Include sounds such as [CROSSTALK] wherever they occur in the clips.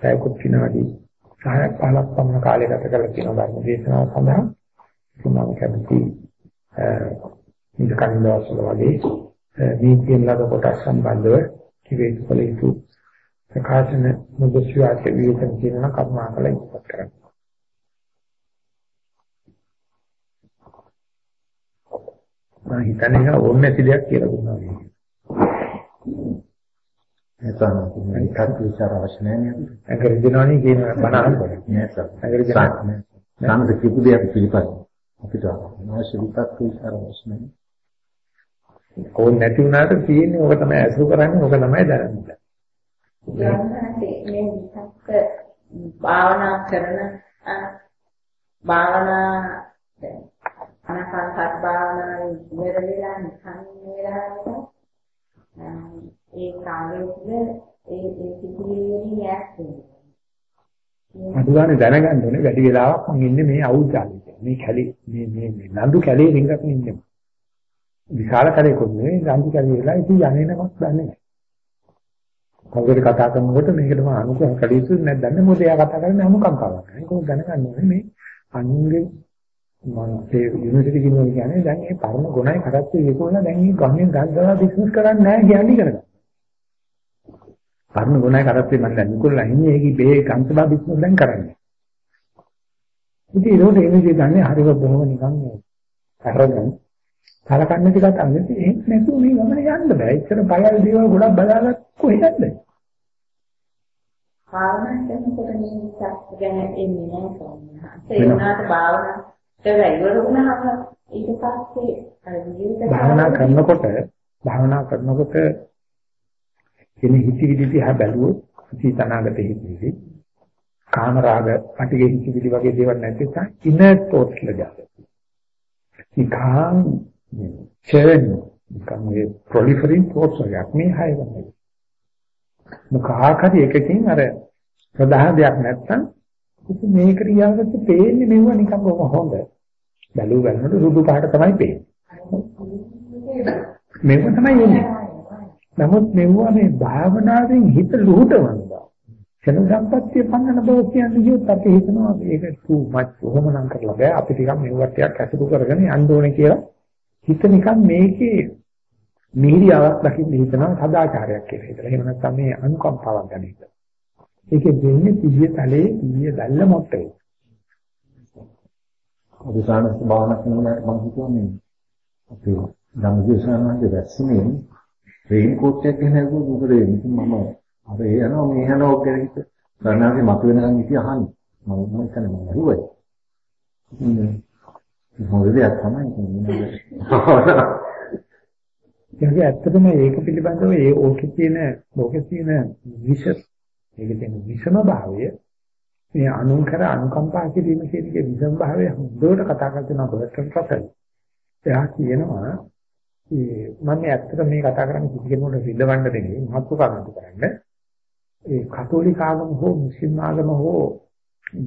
පැයකුත් විනාඩි 10ක් 15ක් පමණ කාලය ගත කරලා තියෙන ධර්ම දේශනාව සඳහා මම කැමති ඉඳ කලින් දවස්වල වගේ මේ කියන ලද කොටස් සම්බන්ධව කිවේතු කළ යුතු ප්‍රකාශන මුදස්විවාච විවේචන කියනවා කර්මාකල ඉස්පත් කරනවා. මම හිතන්නේ ඕනේ නැති දෙයක් කියලා දුන්නා වගේ. එතන ඒකත් විචාර අවශ්‍ය නැහැ නේද? අගර දිනවනේ කියන බණ අහනකොට. නෑ සර්. අගර දිනවනේ. සාමද කිපු දෙයක් පිළිපදින. අපිට අවශ්‍ය විචාර විචාර අවශ්‍ය නැහැ. ඕන නැති වුණාට තියෙන්නේ ඕක තමයි අසුර කරන්නේ ඕක තමයි දැනන්නේ. මේ විසක්ක භාවනා කරන භාවනා අනසංසත් භාවනාවේ ඉවර වෙලා නිකන් වෙලා ඒ කාලෙදී ඒ ඒ සිදුවීමේ යැක්කේ. අදුගානේ දැනගන්න ඕනේ වැඩි වෙලාවක් මම ඉන්නේ මේ අවුල්ජාලේ. මේ කැලේ මේ මේ මේ නඳු කැලේ රින්ගක් ඉන්නේ. විශාල කැලේකුත් නෙවෙයි නඳු කැලේ වෙලා ඉතින් යන්නේමක් දන්නේ නැහැ. කවුරුද කතා කරනකොට මේකටම අනුකම්ප කළ යුතු නැත්නම් දන්නේ මොකද එයා කතා කරන්නේ අනුකම්පාවක්. ඒක දැනගන්න ඕනේ මේ අනුන්ගේ මම ඒ යුනිවර්සිටි කිනුවා කියන්නේ දැන් මේ පරණ ගුණයි කරත්තේ ඒකෝලා දැන් මේ ගම්යෙන් ගන්නවා බිස්නස් කරන්නේ නැහැ කියන්නේ කරගන්න. පරණ ගුණයි කරත්තේ මම දැන් නිකොල්ලා ඉන්නේ ඒකේ බේ කන්සබා බිස්නස් දැන් කරන්නේ. ඉතින් ඒකට විදිහට දන්නේ හරිව බොහොම නිකන් අරගෙන කලකන්නේ ටිකක් අන්නේ එහෙම නැතුව මේ ගමන යන්න බෑ. එච්චර බයල් දේවල් ගොඩක් බලාගත්ත කොහෙද? භාවනා කරනකොට මේ විසක් ගැන එන්නේ නැහැ කොහොමද? ඒ වුණාට භාවනා කරලා ඉවර වුණාම ඊට පස්සේ අර ජීවිත භාවනා කරනකොට භාවනා කරනකොට එන හිතවිලි දිහා බැලුවොත් සීතනාගත හිතවිලි කාම රාග පටිඝ හිතවිලි වගේ දේවල් නැති නිසා ඉනර් thoughts ලජාද නිකන් churn නිකන් මේ proliferating thoughts වගේ මේ හය වගේ මොකහාකරි එකකින් අර ප්‍රධාන දෙයක් නැත්තම් ඉතින් මේ ක්‍රියාවට පේන්නේ මෙව නිකන් බොහොම හොඳ. බැලුව බලනකොට සුදු පාට තමයි පේන්නේ. මේක තමයි එන්නේ. නමුත් මෙවුවා මේ භාවනාවෙන් හිත ලුහුටවනවා. ක්ෂණ සම්පත්තිය පන්නන බව කියන්නේ කියොත් අපි හිතනවා මේක too much කොහොම නම් කරලා බෑ අපි ටිකක් මෙවුවා ටිකක් ඇසුරු කරගෙන යන්න ඕනේ කියලා හිත නිකන් මේකේ මීරියාවක් දකින්න හිතනවා සදාචාරයක් කියලා හිතලා. එහෙම නැත්නම් මේ අනුකම්පාවක් ගන්න හිතලා. ඒකේ දෙන්නේ පිළිය තලේ පිළිය දැල්ල මොට්ටේ. අදිසානස් භාවනා කරනකොට මම හිතුවා මේ අපේ ධම්මදේශනාන්ගේ වැක්සිනේ රේන් කෝට් එකක් ගෙන ආවොත් මොකද වෙන්නේ? මම අර ඒ යනවා මේ යනවා කියලා හිත ගණනාවේ මත වෙනකන් ඉති අහන්නේ. මම මම හිතන්නේ මම හුවයි. ඉතින් මොකද දෙයක් තමයි කියන්නේ. ඒක [LAUGHS] ඇත්තටම ඒක පිළිබඳව ඒ ඕකේ තියෙන ඕකේ තියෙන විෂ ඒක තියෙන විෂම භාවය මේ අනුන් කර අනුකම්පා කිරීම කියන එක විෂම භාවය හොඳට කතා කරන බර්ටන් රසල්. එයා කියනවා මම ඇත්තට මේ කතා කරන්නේ කිසි කෙනෙකුට රිදවන්න නෙවෙයි මහත්ව කරන්න කරන්නේ. ඒ කතෝලික ආගම හෝ මුස්ලිම් ආගම හෝ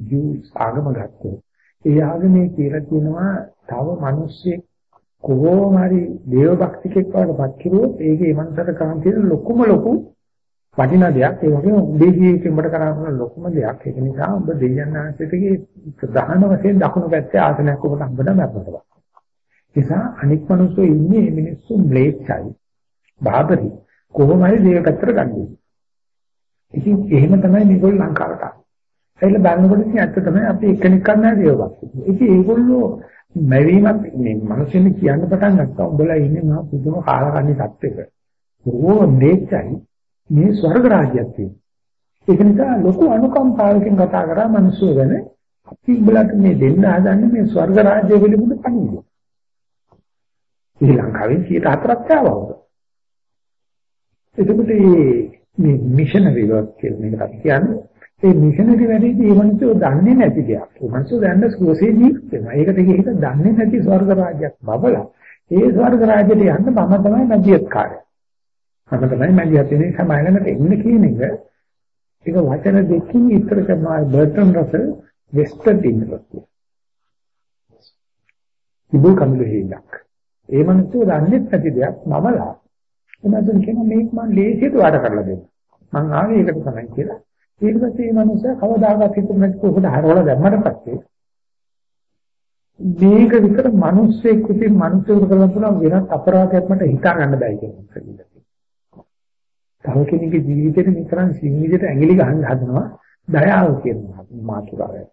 ජූස් ආගම ගත්තොත් ඒ ආගමේ කියලා කියනවා තව මිනිස්සෙක් කොහොම හරි දේව භක්තිකෙක් වඩපත් කිරුවොත් ඒකේ මනසට කරන් තියෙන ලොකුම ලොකු වටිනා දෙයක්. ඒ වගේම උඹේ ජීවිතේ උඹට කරන්න ලොකුම දෙයක්. ඒක නිසා උඹ දෙයයන් ආශ්‍රිතගේ ප්‍රධාන වශයෙන් දකුණු පැත්තේ ආසනයක් ඔබට හම්බෙන්න මැරෙනවා නිසා අනික් මිනිස්සු ඉන්නේ මේ මිනිස්සු ම්ලේච්ඡයි. බාබරි කොහොම හරි දේව පැත්තට ගන්නේ. ඉතින් එහෙම තමයි මේගොල්ලෝ ලංකාවට ආවේ. ඒල බලනකොට ඉතින් ඇත්ත තමයි අපි එක්කෙනෙක් කරන්න දේවල්. ඉතින් ඒගොල්ලෝ මැවීමක් මේ මිනිස්සුන් කියන්න පටන් ගත්තා. උඹලා ඉන්නේ මහා පුදුම කාලකන්ණි සත්‍යක. කොහොම ම්ලේච්ඡයි මේ ස්වර්ග රාජ්‍යයක් තියෙනවා. ඒක නිසා ලොකු අනුකම්පාවකින් කතා කරා මිනිස්සු ගැන අපි උඹලට මේ දෙන්න හදන්නේ මේ ස්වර්ග රාජ්‍ය පිළිබඳ පණිවිඩය. ශ්‍රී ලංකාවේ 104ක් ආවවද. එතකොට මේ මිෂනරි වර්ක් කියලා මේකට අපි කියන්නේ ඒ මිෂනරි වැඩේදී මේ මිනිස්සු දන්නේ නැති දෙයක්. ඒ මිනිස්සු දන්න සෝසේ ජීවත් වෙනවා. ඒකට ඒක දන්නේ නැති ස්වර්ග රාජ්‍යයක් බබලා. ඒ ස්වර්ග රාජ්‍යයට යන්න මම තමයි මැදියත් කාර්යය. මම තමයි මැදියත් ඉන්නේ සමායලකට එන්න කියන එක. ඒක වචන දෙකකින් ඉතර කරනවා බර්ටන් රසල් වෙස්ටර්න් ඉන්ඩස්ට්‍රි. ඉබු කමිලු හේලක්. ඒ මිනිස්සු දන්නේ නැති දෙයක් මමලා එනසෙන් කියන මේක මම ලේසියට වැඩ කරලා දෙන්න. මං ආවේ ඒකට තමයි කියලා. ඊට පස්සේ මේ මනුස්සයා කවදාකවත් හිතුනේ නැති කොහොමද හරවලා දැම්මට පස්සේ මේක විතර මිනිස්සෙක් විසින් මිනිස්සුන්ට කරලා පුළුවන් වෙනත් අපරාධයක් මට හිතා ගන්න බෑ කියන එක. තව කෙනෙකුගේ ජීවිතේට නිතරම සිංහිදට ඇඟිලි ගහන්න හදනවා දයාව කියන මාතෘකාවයි.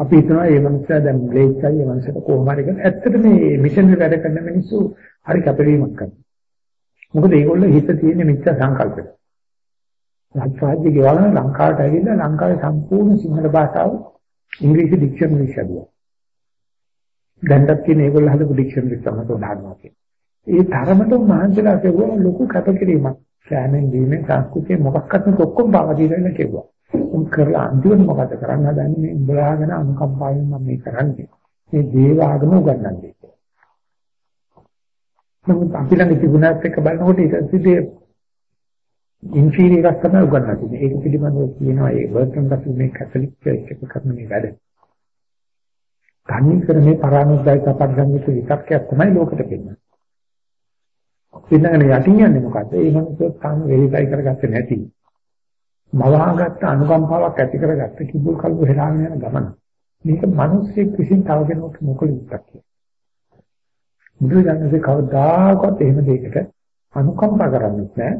අපි හිතනවා මේ මනුස්සයා දැන් බ්ලේක්යි මේ මනුස්සයට කොහොම හරි කරන ඇත්තට මේ මිෂන් එක වැඩ කරන මිනිස්සු හරි කැපවීමක් කරනවා. මොකද ඒගොල්ලෝ හිත තියෙන මිත්‍යා සංකල්පෙට. රාජ්‍ය ගෙවන ලංකාවට ඇවිල්ලා ලංකාවේ සම්පූර්ණ සිංහල භාෂාව ඉංග්‍රීසි ඩික්ෂනරි හදුවා. දැන්වත් තියෙන ඒගොල්ලෝ හදපු ඩික්ෂනරි තමයි උදාහරණයක්. ඒ තරමට මහන්සිලා කෙරුවා ලොකු කටකිරීමක්. සෑමෙන් දීමේ සංස්කෘතිය මොකක්වත් නැති ඔක්කොම පාවා දීලා කෙරුවා. උන් කරලා අන්තිමට මොකද කරන්න හදන්නේ මේ උඹලාගෙන අනුකම්පාවෙන් මම මේ කරන්නේ. මේ දේව ආගම උගන්වන්නේ. නමුත් අපි ළඟ තිබුණාත් එක්ක බලනකොට ඒක සිද්ධියේ ඉන්ෆීරියර් එකක් තමයි උගන්වන්නේ. ඒක පිළිබඳව කියනවා ඒ වර්තන් දසු මේ කැතලික් චර්ච් එක කරන මේ වැඩ. කන්නේ කර මේ පරානුද්යයි තපග්ගන්විත විතක්කයක් තමයි ලෝකෙට දෙන්නේ. පින්නගෙන යටින් යන්නේ මොකද්ද? ඒ මනුස්සය තාම වෙරිෆයි කරගත්තේ නැති. මවාගත්ත අනුකම්පාවක් ඇති කරගත්ත කිඹුල් කල්ප හෙලාගෙන යන ගමන. මේක මිනිස්සෙක් විසින් තව කෙනෙකුට මොකද ඉත්තක් කියලා. බුදුරජාණන්සේ කවදාකවත් එහෙම දෙයකට අනුකම්පා කරන්නේ නැහැ.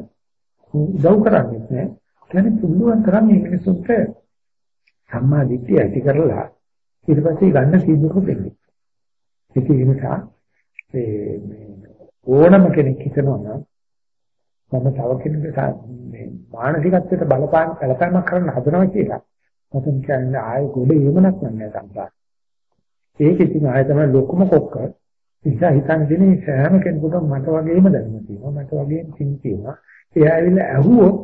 උදව් කරන්නේ නැහැ. කියන්නේ පුළුවන් තරම් මේ මිනිසුන්ට සම්මා දිට්ඨිය ඇති කරලා ඊට පස්සේ ගන්න සීදුක දෙන්නේ. ඒක නිසා ඒ ඕනම කෙනෙක් හිතනවා නම් මම තව කෙනෙකුට මේ මානසිකත්වයට බලපාන බලපෑමක් කරන්න හදනවා කියලා. මතන් කියන්නේ ආයෙ ගොඩ එමුණක් නැහැ සංසාර. ඒක ඉතින් ආයෙ තමයි ලොකුම කොක්ක. ඉතින් හිතන් දෙන්නේ සෑම කෙනෙකුටම මට වගේම දැනුම තියෙනවා. මට වගේම තින් තියෙනවා. එයා ඇවිල්ලා ඇහුවොත්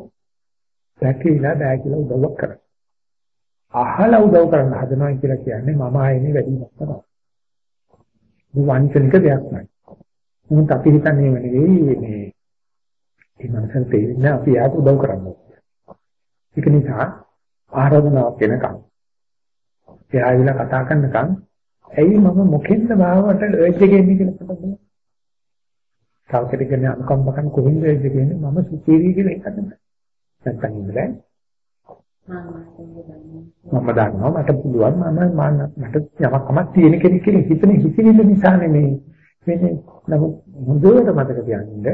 දැකීලා බෑ කියලා උදව්වක් කරනවා. අහලා උදව් කරන්න හදනවා කියලා කියන්නේ මම ආයෙනේ වැඩිමක් තමයි. මේ වංචනික දෙයක් නෑ. මොකද අපි හිතන්නේ නෙවෙයි මේ ඒ මනසට තේරෙන්නේ අපි යාට උදව් කරන්න ඒක නිසා ආරාධනාවක් වෙනකම් එයා ඇවිල්ලා කතා කරනකම් ඇයි මම මොකෙන්ද භාවවට අර්ජ් එකේ ඉන්නේ කියලා පොතක් තව කෙනෙක් අනුකම්ප කරන කොහෙන්ද අර්ජ් එකේ ඉන්නේ? මම සුපීරිය කියලා එකක් නැහැ නැත්තම් ඉන්නේ මම දන්නවා මට පුළුවන් මම මට යමක් කමක් තියෙන කෙනෙක් කියලා හිතන හිතෙන නිසා නෙමෙයි. මේ නමුත් හොඳට මතක තියාගන්න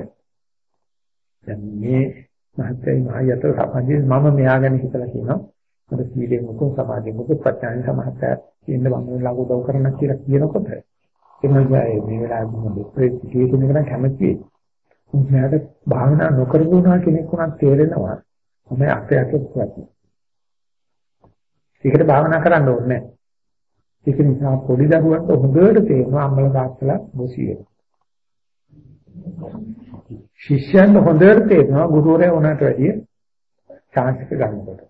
දැන් මේ මහත්යයි මහයත සම්බන්ධයෙන් මම මෙයා ගැන හිතලා කියනවා මට සීලෙ මොකෝ සමාධිය මොකෝ ප්‍රඥාන සමහත කියන මම ළඟ උදව් කරන්න කියලා කියනකොට එමන්ජයි මේ වෙලාවේ මම දෙප්‍රේත් ජීවිතේ කරන කැමති උන්ට භාවනා නොකරගුණා කෙනෙක් උනත් තේරෙනවා මම අපේ අතට ප්‍රශ්න. ඒකට භාවනා කරන්න ඕනේ ඒක නිසා පොඩි දරුවන්ට හොඳට තේරෙනවා අම්මලා තාත්තලා මොසියෙ. ශිෂ්‍යයන්ට හොඳට තේරෙනවා ගුරුවරයා උනාට වැඩිය chance එක ගන්නකොට.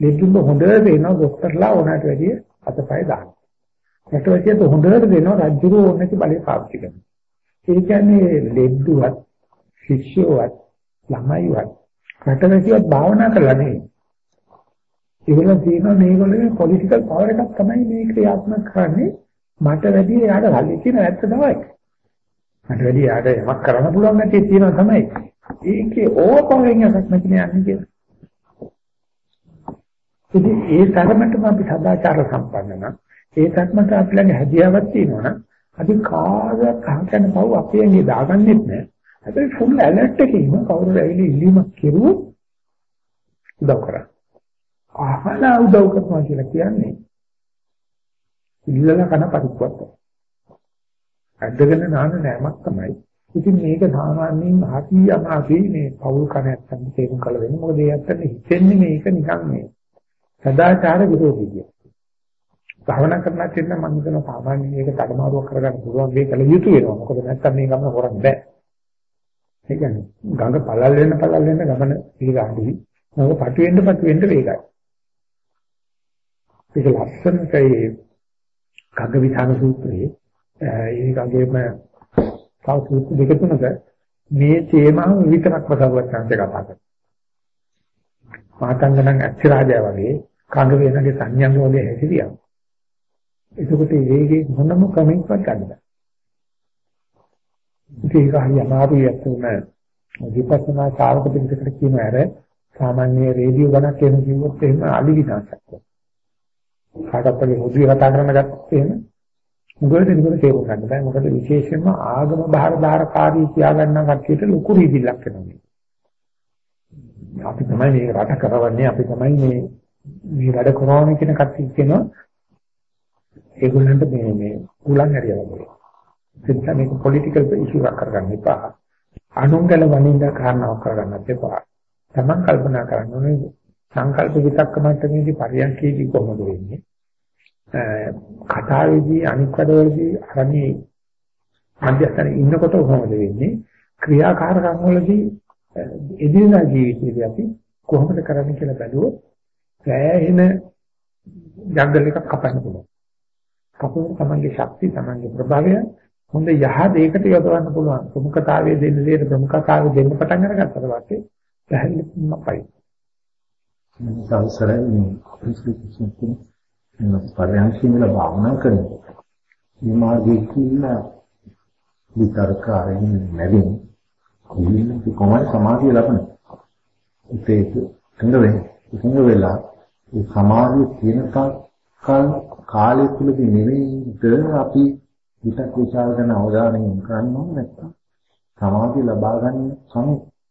ලෙඩුන්ට හොඳට තේරෙනවා ડોක්ටර්ලා උනාට වැඩිය අතපය දාන්න. රටවැසියට හොඳට තේරෙනවා රජුරු ඕනෙති බලය පාවිච්චි කරනවා. ඒ කියන්නේ ලෙඩුවත් ශිෂ්‍යවත් ළමයිවත් රටවැසියත් භාවනා කරලා නෙවෙයි. ඒගොල්ලෝ කියනවා මේගොල්ලෝ පොලිටිකල් පවර් එකක් තමයි මේ ක්‍රියාත්මක කරන්නේ මට වැඩි එයාට හල්ලි කියන ඇත්ත තමයි. මට වැඩි යාට යමක් කරන්න පුළුවන් නැති තියෙනවා තමයි. ඒකේ ඕපවෙන් එකක් නැති යන්නේ කියලා. ඉතින් ඒ තරමටම අපි සදාචාර සම්පන්න නම් ඒ තරමට අපි ළඟ හැදියාවක් තියෙනවා නම් අපි කාගවත් අහකන පව් අපේ ඇඟේ දාගන්නෙත් නෑ. හැබැයි ෆුල් ඇලර්ට් එකේ ඉන්න කවුරු ඇවිල්ලා ඉල්ලීමක් කෙරුවොත් උදව් කරා. අහලා උදව් කරනවා කියලා කියන්නේ ඉල්ලලා කන පරිප්පුවක්. ඇද්දගෙන නාන නෑමක් තමයි. ඉතින් මේක සාමාන්‍යයෙන් හති අමාසි මේ පෞල් කණයන් තේරුම් කළ වෙන්නේ. මොකද ඒ අත්තට හිතෙන්නේ මේක නිකන් මේ සදාචාර විරෝධී කිය. භාවනා කරන්න තියෙන මම හිතන සාමාන්‍යයෙන් මේක තඩමාරුවක් කරගන්න පුළුවන් මේ කල යුතු වෙනවා. මොකද නැත්තම් මේ ගමන කරන්න බෑ. ඒ කියන්නේ ගඟ පළල් වෙන පළල් වෙන ගමන පිළිගන්නදී මොකද පටු වෙන්න පටු වෙන්න වේගයි. ඒක ලස්සනට ඒ කග්ග විධාන සූත්‍රයේ ඒකගේම තව සූත්‍ර දෙක තුනක මේ තේමාව විතරක් වසවච්චාන්ත කතා කරනවා. මාතංගණන් අච්චරාජය වගේ කංග වේනගේ සංඥාංග වගේ හැසිරියා. එතකොට ඒකේ මොනම කමෙන්ට්වත් ගන්න බෑ. ඒක හරි අමාරුයි අතුන විපස්සනා කාරක දෙකට කියන අර සාමාන්‍ය රේඩියෝ ගණක් එන කිව්වොත් එහෙම අලි විනාශයක් වෙනවා. කාටත් වගේ මුදුවේ කතා කරන ගත්තොත් එහෙම මුගලට නිකන් තේරුම් ගන්න බෑ. මොකද විශේෂයෙන්ම ආගම බාහිරකාරී කියා ගන්න කට්ටියට ලොකු රීතිලක් වෙනවා. අපි තමයි මේ රට කරවන්නේ අපි තමයි මේ මේ වැඩ කරවන්නේ කියන කට්ටිය කියනවා ඒගොල්ලන්ට මේ මේ උලන් හැරියලා බලන්න. එතන මේක පොලිටිකල් ඉෂුවක් කරගන්න එපා. අනුංගල වනින්ද කාරණාවක් කරගන්නත් එපා. තමන් කල්පනා කරන්න ඕනේ සංකල්ප විතක්ක මට්ටමේදී පරියන්කේදී කොහොමද වෙන්නේ? කතාවේදී අනික් වැඩවලදී අරණී මධ්‍යස්ථානයේ ඉන්නකොට කොහොමද වෙන්නේ? ක්‍රියාකාරකම් වලදී එදිනදා ජීවිතේදී අපි කොහොමද කරන්නේ කියලා බැලුවොත් සෑහෙන ජංගල් එකක් කපන්න පුළුවන්. කපන තමන්ගේ ශක්තිය, තමන්ගේ ප්‍රභාවය හොඳ යහ දෙයකට යොදවන්න පුළුවන්. ප්‍රමුඛතාවයේ දෙන්න දෙයට ප්‍රමුඛතාවය දෙන්න පටන් අරගත්තට පස්සේ පැහැදිලිවම පයි. සංසරයි මේ ප්‍රතිස්පෘතිය මේ පරයන්කින් වල භාවනා කරනකොට මේ මාර්ගයේ කියලා විතරකාරයෙන් නැදින් ඉන්නේ කොහොමද සමාධිය ලබන්නේ? ඒක හොඳ වෙන්නේ. හොඳ වෙලා ඒ සමාධිය තියෙන කල් කාලය තුලදී නෙවෙයිද අපි විතක් විචාර කරන අවධානයෙන් කරන්න ඕනේ නැත්තම් සමාධිය ලබා ගන්න සම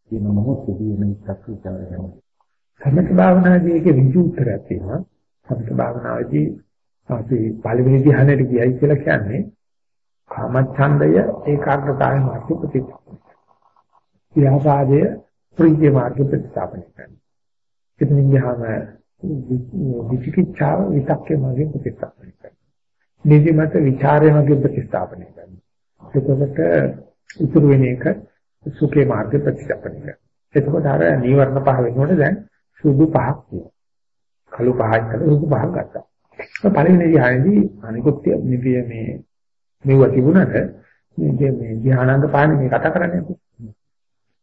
කියන මොහොතේදී මේ විතක් විචාර කරනවා. සමථ භාවනාදී ඒකේ විදු උත්තරයක් තියෙනවා. සමථ භාවනාවේදී අපි පළවෙනි ධ්‍යානෙට ගියයි කියලා කියන්නේ කාමච්ඡන්දය ඒකාග්‍රතාවය මාර්ග ප්‍රතිපද. ව්‍යාපාදය ප්‍රීතිය මාර්ග ප්‍රතිස්ථාපනය කරනවා. එතනින් ගියාම විචිකිච්ඡාව විතක්කේ මාර්ග ප්‍රතිස්ථාපනය කරනවා. නිදිමත විචාරය මාර්ග ප්‍රතිස්ථාපනය කරනවා. එතකොට ඉතුරු වෙන එක සුඛේ මාර්ග ප්‍රතිස්ථාපනය කරනවා. එතකොට අර නීවරණ පහ වෙනකොට දැන් සුදු පහක් තියෙනවා. කළු පහයි කළු සුදු පහක් ගත්තා. පළවෙනි ධ්‍යානෙදී අනිකුත් නිපිය මේ මෙව තිබුණාට මේ මේ ධ්‍යානාංග පාන්නේ මේ කතා කරන්නේ අපි.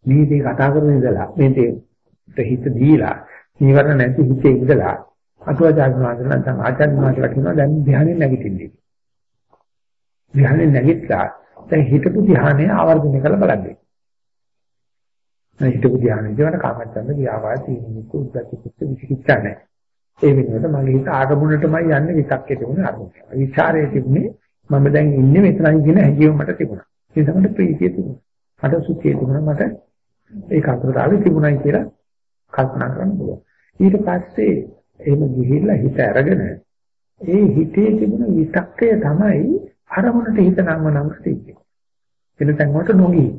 මේ දේ කතා කරන ඉඳලා මේ දේ හිත දීලා නීවරණ නැති හිතේ ඉඳලා අතුවාචාර්ය මාතෘ නැත්නම් ආචාර්ය මාතෘ කියනවා දැන් ධ්‍යානෙ නැගිටින්නේ. ධ්‍යානෙ නැගිටලා දැන් හිතපු ධ්‍යානය ආවර්ජනය කරලා බලන්න. හිතපු ධ්‍යානෙ කියවට කාමච්ඡන්ද ව්‍යාපාද තීනික උද්දච්ච කුච්ච විචිකිච්ඡා නැහැ. ඒ වෙනුවට මගේ හිත ආගමුණටමයි යන්නේ විතක්කේ තිබුණේ අරමුණ. විචාරයේ තිබුණේ මම දැන් ඉන්නේ මෙතනයි කියන හැඟීම මට තිබුණා. ඒ තමයි ප්‍රීතිය තිබුණා. මට සුඛය තිබුණා මට ඒකාග්‍රතාවය තිබුණයි කියලා කල්පනා කරන්න පුළුවන්. ඊට පස්සේ එහෙම ගිහිල්ලා හිත අරගෙන ඒ හිතේ තිබුණ විතක්කය තමයි අරමුණට හිත නම්ම නම් තියෙන්නේ. එන තැන් වලට නොගී.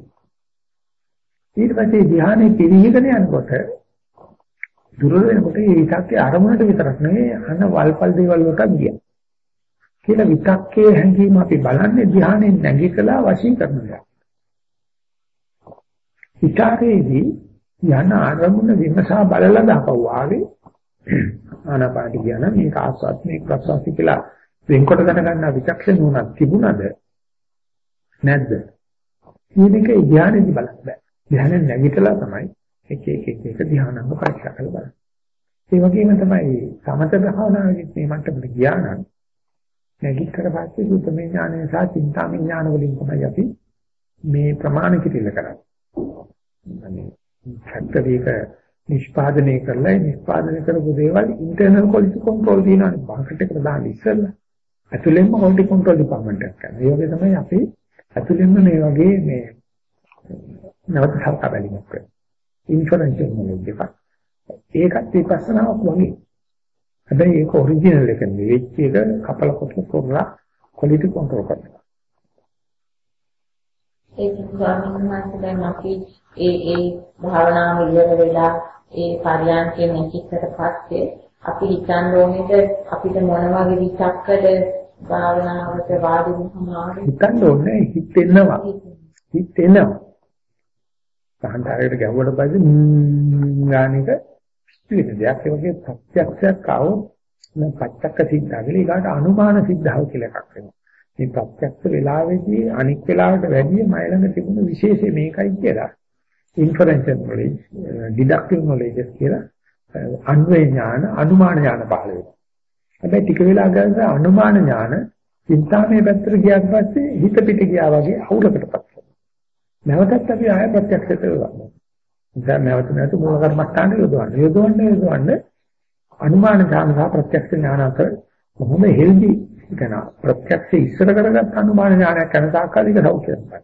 ඊට පස්සේ ධ්‍යානෙ පිළිහිගෙන යනකොට දුර වෙනකොට මේ විතක්කේ අරමුණට විතරක් නෙවෙයි අන වල්පල් දේවල් වලට ගියා. කියලා විතක්කේ හැඟීම අපි බලන්නේ ධ්‍යානෙන් නැගිටලා වශී කරනවා. විචාරයේදී යන අරමුණ විමසා බලලා දාපුවා ආවේ ආනාපාන කියන මේක ආස්වාද මේක ප්‍රසවාස කියලා වෙන්කොට ගන්න විචක්ෂණ නුනක් තිබුණද නැද්ද? මේක ධ්‍යානෙදි බලන්න බෑ. ධ්‍යානෙ නැගිටලා තමයි එක එක එක එක ධ්‍යානංග පරීක්ෂා කරලා බලන්නේ. ඒ වගේම තමයි සමත භාවනාවේ මේ මට්ටමට ගියා නම් නැගිටතර පස්සේ සුතමේ ඥානය සහ චින්තාමේ ඥාන වලින් තමයි අපි මේ ප්‍රමාණ කිරිල්ල කරන්නේ. අනේ ෆැක්ටරි එක නිෂ්පාදනය කරලා නිෂ්පාදනය කරපු දේවල් ඉන්ටර්නල් ක්වොලිටි කන්ට්‍රෝල් දිනන මාකට් එකට දාන්න ඉස්සෙල්ලා ඇතුළෙන්ම ක්වොලිටි කන්ට්‍රෝල් ඩිපාර්ට්මන්ට් එකක් කරනවා. ඒ වගේ තමයි අපි ඇතුළෙන්ම මේ වගේ මේ නැවත සල්කා බැලීමක් කරනවා. ඉන්ෆරන්ෂල් මොලොජ් එකක්. ඒකත් විපස්සනාවක් වගේ. හැබැයි ඒක ඔරිජිනල් එක නෙවෙයි. එක කපල කොට කරලා ක්වොලිටි කන්ට්‍රෝල් කරනවා. ඒක ස්වාමීන් වහන්සේ දැන් අපි ඒ ඒ භාවනාව ඉවර වෙලා ඒ පරියන්කේ නැතිකට පස්සේ අපි හිතන්න ඕනේද අපිට මොන වගේ විචක්කද භාවනාවට වාඩි වුණාම හිතන්න ඕනේ හිතෙනවා හිතෙනවා සහන්තරයට ගැහුවට පස්සේ ගානික පිළිද දෙයක් ඒ වගේ ප්‍රත්‍යක්ෂයක් ආවොත් නම් පච්චක්ක සිද්ධා කියලා ඒකට අනුමාන සිද්ධාව කියලා එකක් වෙනවා මේ ප්‍රත්‍යක්ෂ වෙලාවේදී අනික් වෙලාවට වැඩිය මයි ළඟ තිබුණ විශේෂය මේකයි කියලා inferential knowledge deductive knowledge කියලා අන්වේ ඥාන අනුමාන ඥාන පහළ වෙනවා. හැබැයි ටික වෙලා ගන්න අනුමාන ඥාන චින්තාමය පැත්තට ගියාට පස්සේ හිත පිට ගියා වගේ අවුලකටපත් වෙනවා. නැවතත් අපි ආය ප්‍රත්‍යක්ෂයට ගන්නවා. දැන් නැවත නැවත මූල කර්මස්ථාන යොදවන්න. යොදවන්න යොදවන්න අනුමාන ඥාන සහ ප්‍රත්‍යක්ෂ ඥාන අතර කොහොම හෙල්දි කියන ප්‍රත්‍යක්ෂ ඉස්සර කරගත් අනුමාන ඥානයක් යන තාක්කාලික සෞඛ්‍යයක් ගන්න.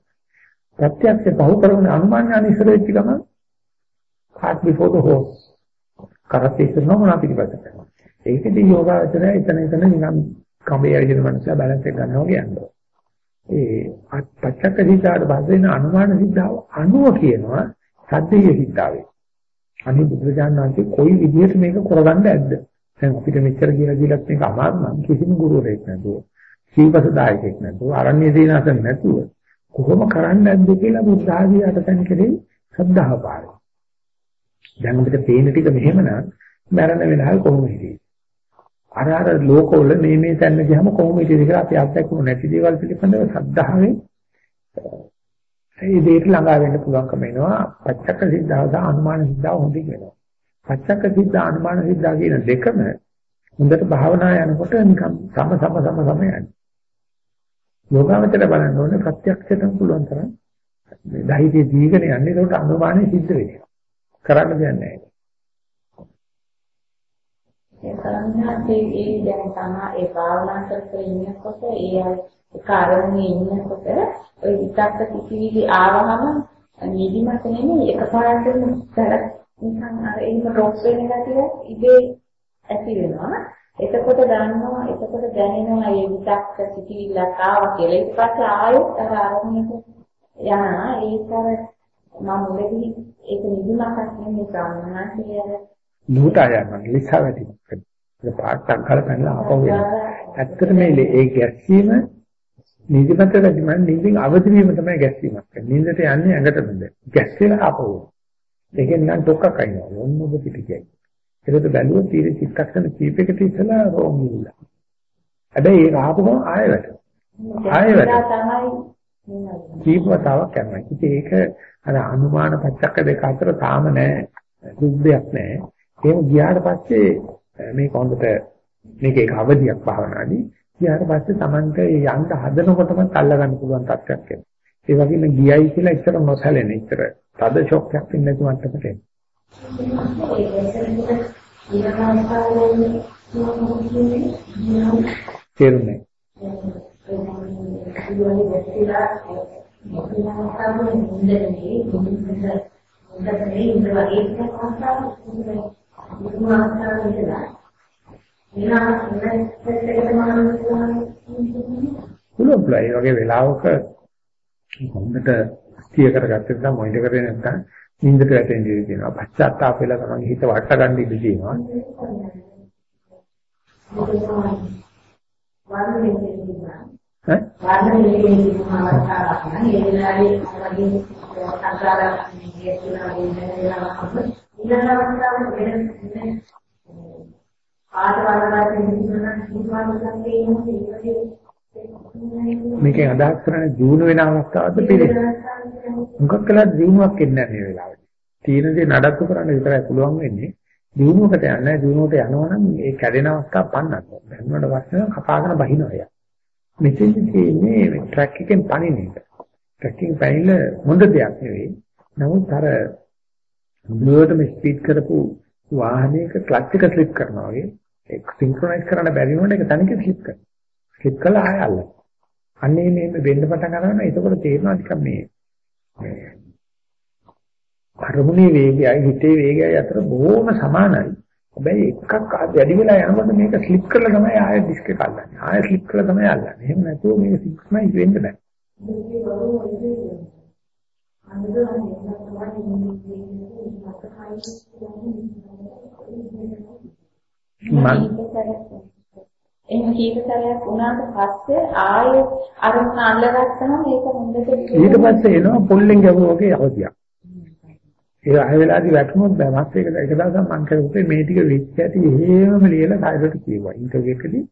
ප්‍රත්‍යක්ෂ බහු කරන අනුමාන ඥාන ඉස්සර වෙච්ච ගමන් cart before the horse. කරත් ඉස්සරම මොනවා පිළිපද කරනවා. ඒකදී යෝගාවචරය එතන එතන නිකන් කඹේ ඇවිදින මනුස්සයා බැලන්ස් එක ගන්නවා කියන්නේ. ඒ පච්චක්ක සිද්ධාට බඳින අනුමාන සිද්ධාව අනුව කියනවා සද්දේ සිද්ධාවේ. අනිත් බුදුරජාණන් වහන්සේ කොයි විදිහට මේක කරගන්න ඇද්ද? දැන් අපිට මෙච්චර කියලා දීලත් මේක අමාරු නම් කිසිම ගුරුවරයෙක් නැතුව, සීපසදායකෙක් නැතුව, අරණ්‍ය දීනාසන නැතුව කොහොම කරන්න ඇද්ද කියලා බුද්ධ ආදී අටතන් කෙරේ ශ්‍රද්ධාව පාරයි. දැන් අපිට පේන ටික මෙහෙමනම් මරණ වෙලාවේ කොහොම හිටියේ? අර අර ලෝකවල මේ මේ තැන්න ගියාම කොහොම හිටියද කියලා අපි අත්දැකුණු නැති දේවල් පිළිබඳව ශ්‍රද්ධාවෙන් ඒ දෙයට ළඟා වෙන්න පුළුවන්කම එනවා. පච්චක්ක සිද්ධාව සහ අනුමාන සිද්ධාව හොඳින් වෙනවා. පච්චක්ක සිද්ධා අනුමාන සිද්ධා කියන දෙකම හොඳට භාවනා යනකොට නිකන් සම සම සම සම යන්නේ. යෝගාවචර බලන්න ඕනේ ප්‍රත්‍යක්ෂයෙන් පුළුවන් තරම් මේ ධෛර්යය දීගෙන යන්නේ. ඒකට අනුමානෙ සිද්ධ වෙනවා. කරන්න දෙයක් නැහැ. ඒ කරන්නේ ඒ දැන් තමයි ඒ භාවනා කරලා ඉන්නකොට ඒ ඒක අරමුණේ ඉන්නකොට ওই විතක්ක කිසිවිලි ආවහම නිදිමත නෙමෙයි එකපාරටම සැලක් නිකන් අර ඒක ඩොක් වෙන ගැතිය ඉබේ ඇති වෙනවා. එතකොට දන්නවා එතකොට දැනෙනවා මේ විතක්ක කිසිවිල්ලක් ආවා කියලා. ඊට පස්සේ ආයෙත් අර අරමුණට යනවා. ඒකර මම මුලදී ඒක නිදිමතක් නෙමෙයි සාමාන්‍යයෙන් අර නුට ආයන්න ලිඛා වැඩි. ඒක පාටක් කරලා පැනලා ආපහු එනවා. ඇත්තට මේ ඒ ගැස්සීම නිදිමත වැඩි මම නිදින් අවදි වීම තමයි ගැස්සීමක් වෙන්නේ. නිින්දට යන්නේ ඇඟටමද. ගැස්සෙලා ආපහු. ඒකෙන් නම් ඩොක්කක් අයිනවා. මොනවද පිටිකයි. ඒකට බැලුවොත් ඊට චිත්තක්ෂණ කීපයකට ඉස්සලා රෝම් නිවිලා. හැබැයි ඒක ආපහු ආයෙ වැටෙනවා. ආයෙ වැටෙනවා. ජීවතාවක් කරනවා. ඉතින් ඒක අර අනුමාන පච්චක්ක දෙක අතර තාම නැහැ. සුද්ධයක් නැහැ. එහෙම ගියාට පස්සේ මේක හොඳට මේක එක අවධියක් භාවනාදී. ඊට පස්සේ Tamante යන්න හදනකොටම අල්ල ගන්න පුළුවන් තත්ත්වයක් එනවා. ඒ වගේම ගියයි කියලා ඉතර නොසැලෙන ඉතර තද ෂොක් එකක් ඉන්න නැති මට්ටමට එනවා. තේරුණේ. පුළුවන් පුළුවන් ඒ වගේ වෙලාවක හොඳට ස්ථිර කරගත්තේ නැත්නම් මොයින්ද කරේ නැත්නම් නිින්දට වැටෙන්න ඉඩ තියෙනවා. පශ්චාත්තාප වෙලා තමයි හිත වට ගන්න ඉඩ තියෙනවා. ඈ? වර්ණයේ තියෙන අවස්ථාවක් නම් ඒ වෙලාවේ වගේ සංකාරයක් නියතුනා වෙන වෙලාවක් ඊළඟ අවස්ථාවේ වෙන මේකෙන් අදහස් කරන්නේ දිනු වෙන අවස්ථාවද පිළිද? මොකක් කළත් දිනුවක් එන්නේ නැහැ මේ වෙලාවට. තීන දේ නඩත්තු කරන්න විතරයි පුළුවන් වෙන්නේ. දිනුවකට යන්නේ දිනුවට යනවනම් ඒ කැඩෙන අවස්ථාව පන්නන්න. බැලුවට වස්න කපාගෙන බහිනවා යා. මෙතෙන්දි තියෙන්නේ ට්‍රැක් එකෙන් පණින එක. ට්‍රැකින් පැනිල හොඳ දෙයක් නෙවෙයි. නමුත් අර දුරටම ස්පීඩ් කරපු වාහනයක ක්ලච් එක ස්ලිප් කරනවා වගේ ඒක සින්ක්‍රොනයිස් කරන්න බැරි වුණොත් ඒක තනිකර ස්ලිප් කරනවා. ස්ලිප් කළා ආය අල්ල. අන්නේ මේ වෙන්න පටන් ගන්නවා එතකොට තේරෙනවා නිකන් මේ අරමුණේ වේගයයි හිතේ වේගයයි අතර බොහොම සමානයි. හැබැයි එකක් වැඩි වෙලා යනකොට මේක ස්ලිප් කරලා තමයි ආයෙ ඩිස්ක් එක අල්ලන්නේ. ආයෙ ස්ලිප් කරලා තමයි අල්ලන්නේ. එහෙම නැතුව මේක සින්ක්‍රොනයිස් වෙන්න බෑ. මම එහෙම කීප සැරයක් වුණාට පස්සේ ආයෙ අරමුණ අල්ලගත්තම ඒක හොඳට ඊට පස්සේ එනවා පොල්ලෙන් ගැහුවා වගේ අවදියක්. ඒ අය වෙලාදී වැටුනොත් බෑ මත් ඒක එක දවසක් මම කරුවේ මේ ටික වෙච්ච ඇති එහෙමම ලියලා කායකට කියුවා. ඉන්ටර්වියු එකදී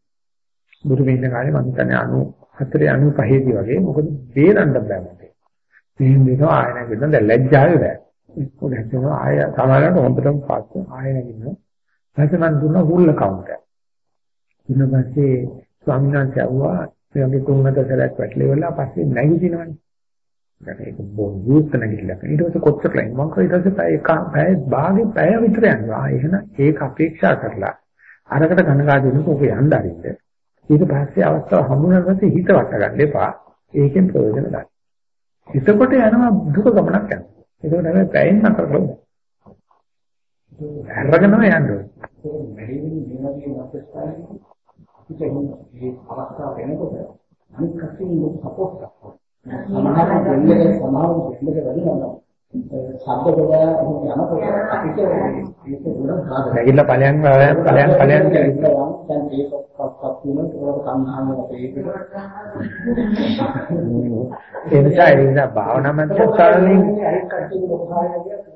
බුදු වෙන්න කාලේ මම හිතන්නේ 94 95 දී වගේ මොකද බේරන්න බෑ මට. මේ දෙනවා ආය නැගින්න දැන් ලැජ්ජාවේ බෑ. මොකද හිතනවා ආය සමහරවිට හොඳටම පාස් ආය නැගින්න. ඊට මම දුන්න හුල්ල කවුන්ට් එක. ඊට පස්සේ ස්වාමීන් වහන්සේ ආවා මේ වගේ තුන්කට සැරයක් වැටලෙවලා පස්සේ නැගිටිනවනේ. දැන් ඒක බොහෝ නැගිටලා. ඊට පස්සේ කොච්චර ලයින් මම කිව්වා ඊට පස්සේ පැය එක පැය භාගෙ පැය විතර යනවා. එහෙනම් ඒක අපේක්ෂා කරලා අරකට කනගාටු වෙනකොට ඔක යන්න අරින්න. ඊට පස්සේ අවස්ථාව හම්බුනට පස්සේ හිත වට ගන්න එපා. ඒකෙන් ප්‍රයෝජන ගන්න. එතකොට යනවා දුක ගමනක් යනවා. ඒක තමයි පැයෙන් නතර කරන්නේ. අරගෙනම යන්න ඕනේ. වැඩිවෙන මේවාගේ අවස්ථාවේදී ඉතින් මේ අවස්ථාව වෙනකොට අනිත් කටින් ලොකු සපෝට් එකක්. සමහර දෙන්නේ සමහර දෙන්නේ වැඩිනවා. ශබ්ද ගොඩ යනකොට අපිට ඒක ගොඩක් කාදා. නැගිටලා ඵලයන් ඵලයන් ඵලයන් ඵලයන් කියලා. දැන් පස්සක් තුනක් ඒකට සංහාව අපේ ඒ නිසා ඒ නිසා භාවනා මධ්‍යස්ථානයේ අනිත් කටින් ලොකු කාර්යයක්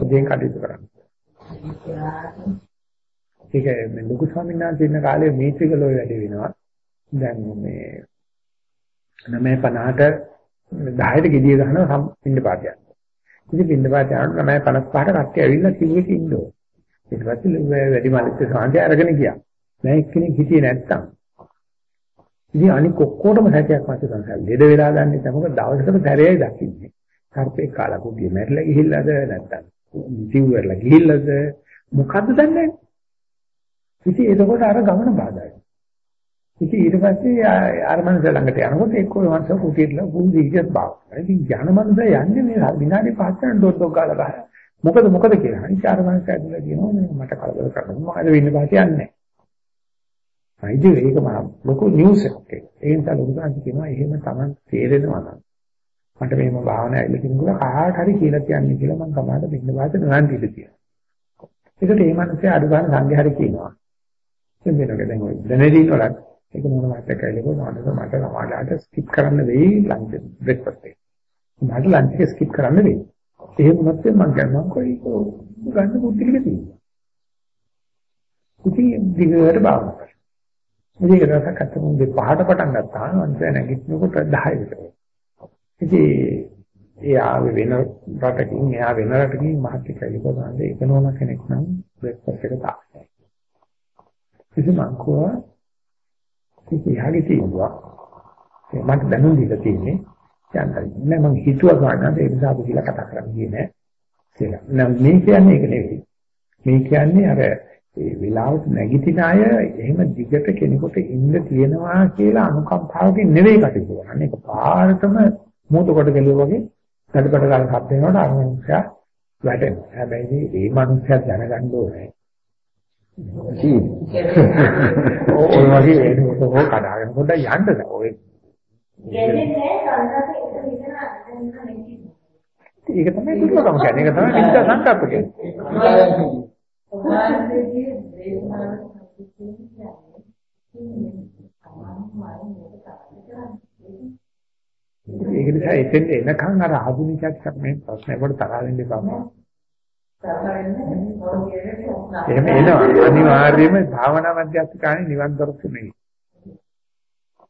ඉතින් කටයුතු කරන්න. ඒක මේ ලොකු ස්වාමීන් වහන්සේ ඉන්න කාලේ මේත්‍රිකල ඔය වැඩි වෙනවා. දැන් මේ 950ට 10ට ගෙඩිය ගන්නවා සම්පින්න පාඩයක්. ඉතින් පින්නපාත යනකොට තමයි 55ට කට්ටිය ඇවිල්ලා කිව්වෙක ඉන්නෝ. ඊට පස්සේ වැඩි මලිත් සාන්ති අරගෙන ගියා. මම එක්කෙනෙක් හිටියේ නැත්තම්. ඉතින් අනික ඔක්කොටම සැකයක් වශයෙන් සංසල් ලෙඩ වෙලා ගන්න නිසා මොකද දවසකට සැරේයි දකින්නේ. සර්පේ කාලා කුඩිය මැරිලා ගිහිල්ලාද නැත්තම් සිව්වරලා ගිහිල්ලාද මොකද්ද දන්නේ නැහැ. ඉතින් එතකොට අර ගමන බාධායි. ඉතින් ඊට පස්සේ අර මනස ළඟට යනකොට එක්කෝ මනස කුටියටලා පුංචි ඉජත් බාව. ඉතින් යන මනස යන්නේ මේ විනාඩි 5ක් යන ඩොට් ඩොක් ගාලා ගහලා. මොකද මොකද කියලා. ඉතින් අර මනස ඇතුළේ කියනවා මට කලබල කරන්න මොකද වෙන්නේ පාට යන්නේ. අයිදී ඒක මම ලොකු නිවුස් එකක්. ඒ නිසා ලොකු සංකේත කියනවා එහෙම Taman තේරෙනවා නම් මට මේම භාවනා ඇවිල්ලා තිනුවා කාට හරි කියලා කියන්නේ කියලා මම කමාද මෙන්න වාද නරන් ඉඳී තියෙනවා. ඒකට මේ මනසේ අඩු ගන්න සංඝයා හරි කියනවා. එතන වෙනකන් දැන් ඔය දැනෙදී වලත් ඒක මොන මාත් එක්ක ඇවිල්ලා මොනවද මට සමාජාට ස්කිප් කරන්න වෙයි ලන්ච් බ්‍රෙක්ෆාස්ට් එක. මට ලන්ච් එක ස්කිප් කරන්න වෙයි. එහෙම නැත්නම් මම ගන්නවා කොයි ගන්න බුද්ධි ටික තියෙනවා. ඉතින් දිගට බානවා. මේක රසක් අතමුන් දෙපහට පටන් ගත්තා නම් නැගිටිනකොට 10 විතර. ඉතින් ඒ ආවේ වෙන රටකින් එයා වෙන රටකින් මහත් කැලිකෝ ගන්න එකනෝම කෙනෙක් නම් බ්‍රෙක්ෆාස්ට් එක තාක්ෂයි. ඉතින් මං කෝ ඒක යහගේ තියෙනවා. මට දැනුම් දීලා තියෙන්නේ යන්තම් නෑ මම හිතුවා ගන්න ඒ නිසා අපි කියලා කතා කරන්නේ නෑ කියලා. නම් මේ කියන්නේ ඒක නෙවෙයි. මේ කියන්නේ අර ඒ වෙලාවට නැගිටින අය එහෙම දිගට කෙනෙකුට ඉන්න තියෙනවා කියලා අනුකම්පාවකින් නෙවෙයි කටයුතු කරන්නේ. ඒක පාරටම මෝත කොට ගලුවා වගේ කඩපඩ ගාලා හත් වෙනකොට අර මනුස්සයා වැටෙනවා. හැබැයි මේ මනුස්සයා දැනගන්න ඕනේ. ඔය වගේ ඒක හො කඩාගෙන පොඩ්ඩක් යන්නද ඔය ඒක තමයි දුර්ලභම කියන්නේ. ඒක තමයි විද්‍යා සංකල්ප කියන්නේ ඒක නිසා එතෙන් එනකන් අර ආධුනිකයක් මේ ප්‍රශ්නයකට තරහ වෙන්න එපා එහෙම එනවා අනිවාර්යයෙන්ම භාවනා මධ්‍යස්ථානේ නිවන් දොරටු නෙවෙයි.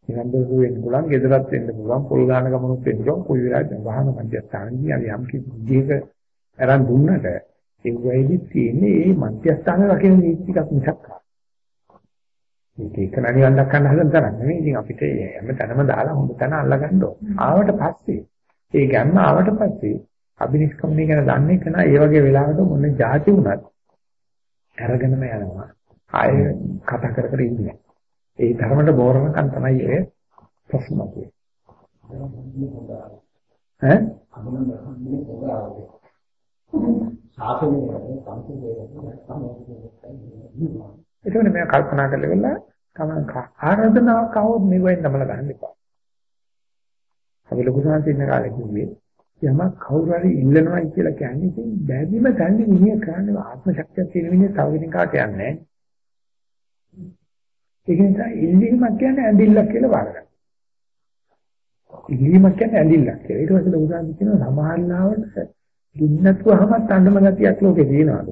නිවන් දොරටු වෙන්න පුළුවන්, ගෙදරත් වෙන්න පුළුවන්, පොල් ගාන ගමනුත් වෙන්න පුළුවන්, කොයි වෙලාවෙත් භාවනා මධ්‍යස්ථානදී අපි යම් කිසි විදිහක අරන් දුන්නට ඒ වෙයිදි තියෙන්නේ මේ මධ්‍යස්ථාන රකින්න නීති ටිකක් මිසක්. මේක එක නිවන් දක්වන්න හදන තරම් නෙවෙයි. ඉතින් අපිට හැම තැනම දාලා හොඳ තැන අල්ලගන්න ඕන. ආවට පස්සේ ඒ ගැම්ම ආවට පස්සේ අබිනිෂ්ක්‍මණය ගැන දන්නේ කෙනා ඒ වගේ වෙලාවක මොන જાති වුණත් අරගෙනම යනවා. ආයෙ කතා කර කර ඉන්නේ. ඒ ධර්මයට බෝරණකම් තමයි ඒ ප්‍රශ්න තියෙන්නේ. ඈ? ඒකනේ මම කල්පනා කරලා තමයි ආරාධනාවක් આવොත් මෙවෙන් තමල ගන්න එපා. අපි ලොකු සංසිඳන කාලේ කිව්වේ යමක් කවුරු හරි ඉල්ලනවා කියලා කියන්නේ ඉතින් බැරිම තන්නේ විනය කරන්නේ ආත්ම ශක්තිය තියෙන විදිහ තව කෙනෙක්ට යන්නේ ඒක නිසා ඉල්ලීමක් කියන්නේ ඇඳිල්ලක් කියලා වාරගන්න. ඉල්ලීමක් කියන්නේ ඇඳිල්ලක් කියලා. ඊට පස්සේ උදාහරණ කියනවා සමහරවිට දුන්නත්වම තණ්ඩම ගතියක් ලෝකේ තියෙනවාද?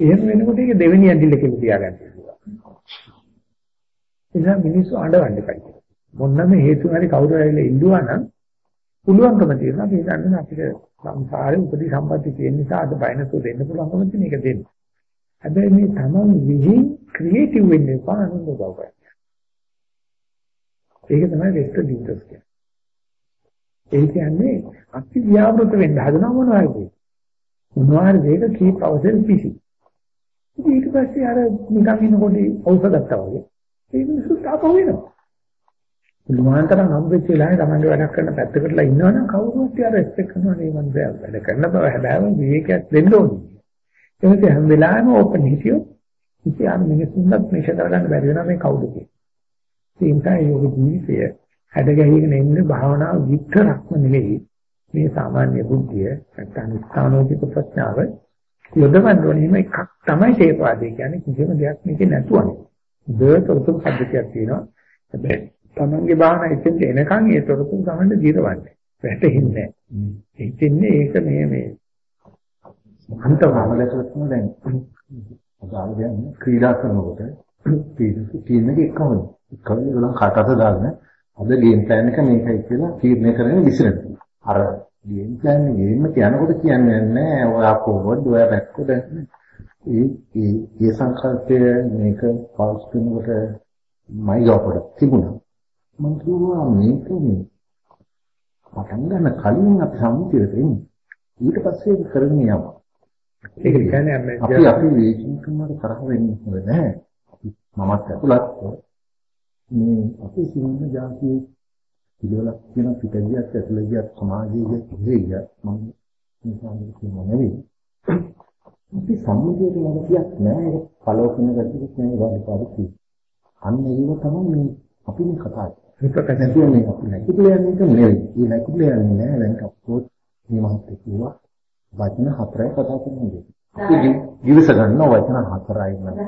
එහෙම වෙනකොට ඒක දෙවෙනි ඇඳිල්ල කියලා තියාගන්න පුළුවන්. එනිසා මිනිස්සු අඬවන්න එපා. මොන්නම හේතු හරි කවුරු හරි ඉල්ලුවා නම් පුළුවන්කම තියෙනවා අපි දන්නේ අපිට සංසාරේ උපදී සම්පatti තියෙන නිසා අද බය නැතුව දෙන්න පුළුවන්කම තියෙන එක දෙන්න. හැබැයි මේ තමන් විහිං ක්‍රියේටිව් වෙන්න එපා අනුන්ව බව ඒක තමයි වෙස්ට් ජීවිතස් කියන්නේ. ඒ කියන්නේ අපි ව්‍යාවෘත වෙන්න හදනවා මොනවද? මොනවාරි දෙයක කීප අවසන් පිසි. ඊට පස්සේ අර නිකන් ඉන්නකොට ඖෂධ ගත්තා වගේ ඒ මිනිස්සු තාපව වෙනවා. පුළුවන් තරම් හම්බෙච්ච වෙලාවේ තමන්ගේ වැඩක් කරන පැත්තකටලා ඉන්නවනම් කවුරුත් යාර රෙස්පෙක්ට් කරනවා නේ මම වැඩ කරන බව හැබැයි විවේකයක් දෙන්න ඕනේ. ඒ නිසා හැම වෙලාවෙම ඕපන් හිටියොත් ඉතින් අර මිනිස්සුන්වත් මේක කරගන්න බැරි වෙනවා මේ කවුද කියන්නේ. ඒ නිසා යෝග ජීවිතය හැඩ ගැහිගෙන ඉන්න භාවනාව විතරක්ම නෙවෙයි මේ සාමාන්‍ය බුද්ධිය නැත්නම් ස්ථානෝචිත ප්‍රඥාව යොදවන්න ඕනේ එකක් තමයි තේරවාදී කියන්නේ කිසිම දෙයක් මේකේ නැතුවනේ. දෙයට උතුම් පද්ධතියක් තියෙනවා. හැබැයි තමන්ගේ භාවනා එතෙන්ට එනකන් ඒ තොරතුරු ගමන්න දිරවන්නේ. වැටෙන්නේ නැහැ. හිතෙන්නේ ඒක මේ මේ අන්තවාමලට තමයි දැන් අදාළ කියන්නේ ක්‍රීඩා කරනකොට තීරණ එක එකම එකම වල කටට දාගෙන අද ගේම් ප්ලෑන් එක මේකයි කියලා තීරණය කරගෙන විසිරෙනවා. අර ගේම් ප්ලෑන් ගේම් එක යනකොට කියන්නේ නැහැ ඔයා කොහොමද ඔයා බැක්කොද ඒ ඒ ඒ සංකල්පය මේක පවුස් කරනකොට මයිගවකට තිබුණා. මම කිව්වා මේක මේ පටන් ගන්න කලින් අපි සම්මුතියට එන්නේ. ඊට පස්සේ ඒක කරගෙන යනවා. ඒක කියන්නේ අපි අපි වේචින් කරනකොට තරහ වෙන්නේ නැහැ. මමත් ඇතුළත් මේ අපේ සිංහ ජාතියේ පිළිවෙලක් කියන පිටියක් ඇතුළතියක් සමාජයේ ඉන්නේ මම නිසාම කියනවා නෙවෙයි. අපි සම්මුතියට නැතිවක් නෑ ඒක කරන ගැටියක් නෑ වගේ පාඩකි. අන්න ඒව තමයි මේ අපි මේ කතා කරන්නේ. නැතුව මේ අපි නැතිලයන් එක නෙවෙයි. මේ නැතිලයන් නෑ දැන් කප්පෝත් මේ මහත්තයා කිව්වා වචන හතරයි කතා කරන්නේ. ජීවිත ගන්න වචන හතරයි නේද?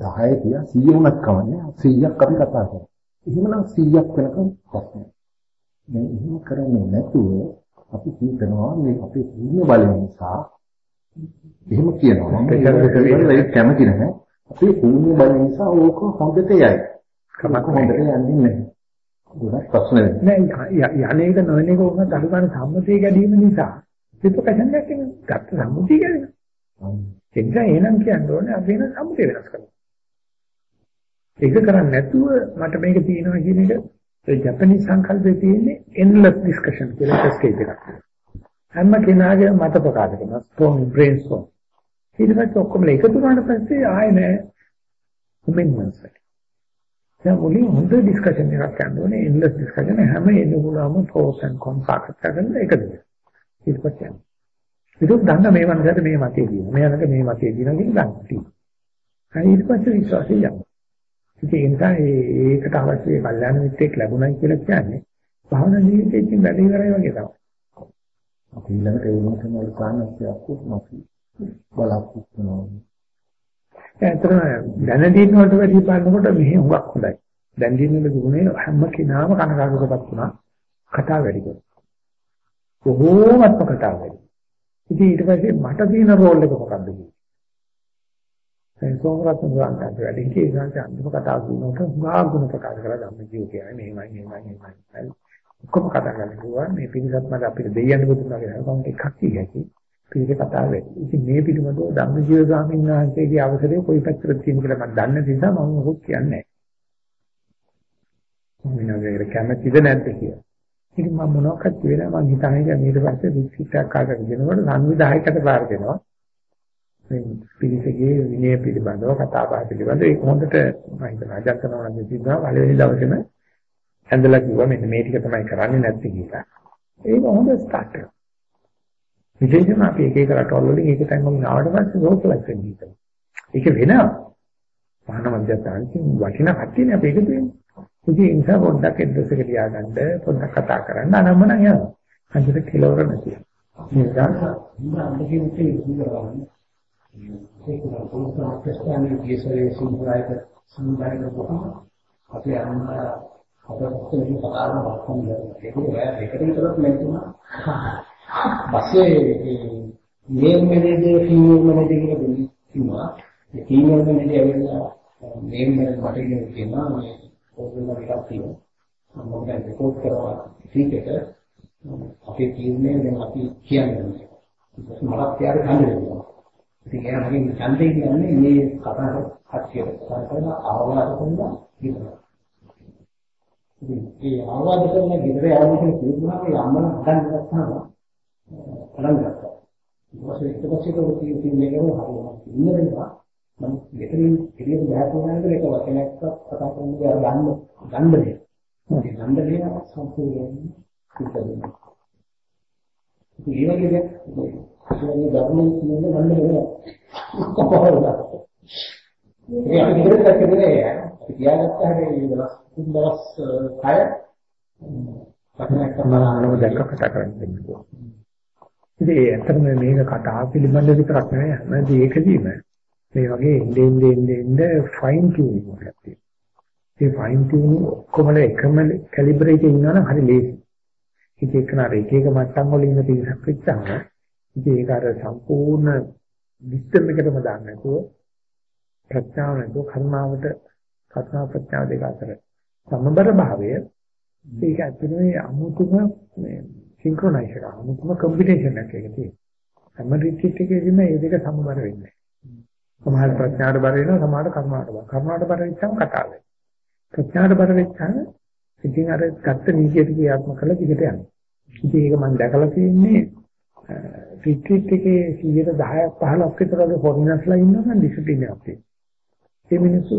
10 තියා 100 වුණත් කමන්නේ 100ක් අපි කතා කරනවා. එහෙමනම් 100ක් වෙනකම් ප්‍රශ්නයක්. දැන් එහෙම කරන්නේ නැතුව අපි හිතනවා මේ අපේ පුණ්‍ය බලය නිසා එහෙම කියනවා. මම ඒක කැමති නැහැ අපේ පුණ්‍ය බලය නිසා ඕක හොඳට යයි. කමක් හොඳට යන්නේ නැහැ ගොඩක් ප්‍රශ්න නෑ යන්නේක නොවනේක උන දරුගාන සම්මතිය ගැනීම නිසා. පිටකසන් දැක්කේ ගත්ත සම්මුතිය ගැනීම ඒ නිසා එහෙනම් කියන්න ඕනේ අපි වෙන සම්මුතිය වෙනස් කරනවා ඒක කරන්නේ නැතුව මට මේක තියෙනවා කියන එක ඒ ජපනීස් සංකල්පයේ තියෙන්නේ endless discussion කියලා එක ස්ටේජ් එකක්. හැම කෙනාගේ මත ප්‍රකාශ කරනවා strong brainstorm. ඊට පස්සේ ඔක්කොම එකතු වුණාට පස්සේ ආයෙ නෑ amendments. දැන් මුලින් හොඳ ඩිස්කෂන් එකක් කරන්න ඕනේ endless discussion හැම එන්නගුණාම pros and cons සාකච්ඡා කරලා එකද. ඊට පස්සේ ඒක දන්න මේ වන්දට මේ මතේ දිනවා. මේ අනක මේ මතේ දිනවා කියන ගන්න. ඊට පස්සේ විශ්වාසය යනවා. ඉතින් ඒ නිසා ඒකට අවශ්‍ය කල්යාණ මිත්‍රෙක් ලැබුණයි කියලා කියන්නේ භාවනා ජීවිතයෙන් වැඩි ඉවරයි වගේ තමයි. අපි ඊළඟට ඒ මොකද වල කාණක්යක් උත්මතු බලාපොරොත්තු වෙනවා. ඒතර දැන දින වලට වැඩි බලනකොට මෙහි හුඟක් හොඳයි. දැන් දින වල දුන්නේ හැම කෙනාම කනගාටුකපත් වුණා කතා වැඩි කරා. බොහෝමත්ම කතා වැඩි. ඉතින් ඊට පස්සේ මට තියෙන රෝල් එක මොකක්ද කියන්නේ? ඒ සෝමරත් ගාන්ට වැඩි කී ගාන්ට අන්තිම කතාව දුන්නොත් ගා ගුණ ප්‍රකාශ කරලා ධම්ම ජීව කියන්නේ මෙහෙමයි මෙහෙමයි මෙහෙමයි. ඔක්කොම කතා කරලා මේ පිළිසත් මත අපිට දෙයයන් බුදුන්ගේ හරකම් එකක් කියකි. පිළික කතාව වෙයි. ඉතින් මේ පිළිබඳව ධම්ම ජීව ස්වාමීන් වහන්සේගේ අවසරය කොයි පැත්තටද තියෙන කියලා මම දන්නේ නිසා මම මොකක් කියන්නේ නැහැ. මම කැමතිද නැද්ද කියලා. ඉතින් මම මොනවක්වත් කියලා මම හිතන්නේ ඊට පස්සේ රිසිට්ටක් කාකට දෙනකොට සංවිධායකට බාර දෙනවා. මේ පිළිසගේ විනය පිළිබඳව කතා බහ පිළිබඳව ඒක හොඳට මම හිතනවා අජත්තනවා නම් සිද්ධා පළවෙනි දවසේම ඇඳලා කිව්වා මෙන්න මේ ටික තමයි කරන්නේ නැත්තේ කියලා. ඒක හොඳ ස්ටාර්ට් එක. විශේෂයෙන්ම අපි එක එක රටවල් වලින් ඒක තැන්වල ආවට පස්සේ සෝෂලයිස් වෙන්නේ. ඒක වෙනවා. මහාන මධ්‍යස්ථානකින් වටිනා කට්ටියනේ අපි එකතු වෙන්නේ. ඉතින් ඒ නිසා පොඩ්ඩක් එද්දස් එක ලියාගන්න පොඩ්ඩක් කතා කරන්න අනම්මනම් යනවා. අන්තිමට කෙලවර නැතිව. මේ නිසා ඒක පොලිස් ප්‍රශ්නයේ ගියසරේ සම්ප්‍රදායක සම්ප්‍රදායක කොහොම අපි අන්න අපට මේ කතාවම වක්කම් ඒක ඒකට විතරක් නැතුණා පස්සේ මේ මෙලෙදී ෆීමේල් මෙලෙදී කියලා දෙන්නේ කිව්වා ඒ ෆීමේල් මෙලෙදී ඇවිල්ලා නේම් මට කියනවා මේ පොතේ එකක් තියෙනවා මම දැන් රෙකෝඩ් කරනවා ටීක් එක අපේ තීරණය දැන් අපි කියන්නේ. මලක් යාර ගන්න ඉතින් එයා මගෙන් ඡන්දේ කියන්නේ මේ කතා කච්චියට කරන ආවාද කරනවා විතරයි. ඉතින් ඒ ආවාද කරන ගෙදර යවන්න කියන තීරණාව ඒ අම්මලා හදන්න ගත්තාම පටන් ගත්තා. ඊට පස්සේ ඊට පස්සේ ඒක තියෙන්නේ හරියට ඉන්න දෙනවා. මම මෙතනින් එළියට බහතුනාට ඒක වචනයක් කතා කරන්නේ අර ගන්න ගන්න දෙයක්. ඒ ගන්න දෙයක් සම්පූර්ණයෙන් පිටවෙනවා. ඒ වගේ දෙයක් කියන්නේ ධර්මයෙන් කියන්නේ ගන්න වෙනවා. කොහොමද? ඒ අපි ඉදිරියට දැක්කේ අපි කියාගත්ත හැටි දවස් තුන් දවස් කය මම දැක්ක කතා කරන්නේ. ඉතින් ඇත්තටම මේක කතා පිළිබඳ විතරක් නෙවෙයි හැමදේ ඒකදීම මේ වගේ ඉන්නේ ඉන්නේ ඉන්නේ ෆයින් ටියුනින් එකක් තියෙනවා. ඒ ෆයින් ටියුනින් ඔක්කොම එකම කැලිබරේට් එකේ ඉන්නවනම් හරි ලේසි. ඒක එක්කනර එක එක මට්ටම් වල ඉන්න පිරිසක් වෙච්චාම ඉතින් ඒක අර සම්පූර්ණ විස්තර එකටම දාන්න නැතුව ප්‍රඥාව නැතුව කර්මාවට කර්මා ප්‍රඥාව දෙක අතර සමබර භාවය ඒක ඇත්තටම අමුතුම මේ සින්ක්‍රොනයිස් එක අමුතුම කම්බිනේෂන් එකක් ඒක තියෙනවා හැම රිට්‍රීට් එකේදීම මේ දෙක සමබර වෙන්නේ සමහර ප්‍රඥාවට බර වෙනවා සමහර කර්මාවට බර කර්මාවට බර වෙච්චාම කතා වෙනවා ප්‍රඥාවට බර වෙච්චාම ඉතින් අර ගත්ත නීතියට ක්‍රියාත්මක කරලා දිගට යනවා ඉතින් ඒක මම දැකලා තියෙන්නේ රිට්‍රීට් එකේ 10ක් 15ක් විතර වගේ ෆොරිනර්ස්ලා ඉන්නවා නම් ඩිසිප්ලින් එකක් තියෙනවා. ඒ මිනිස්සු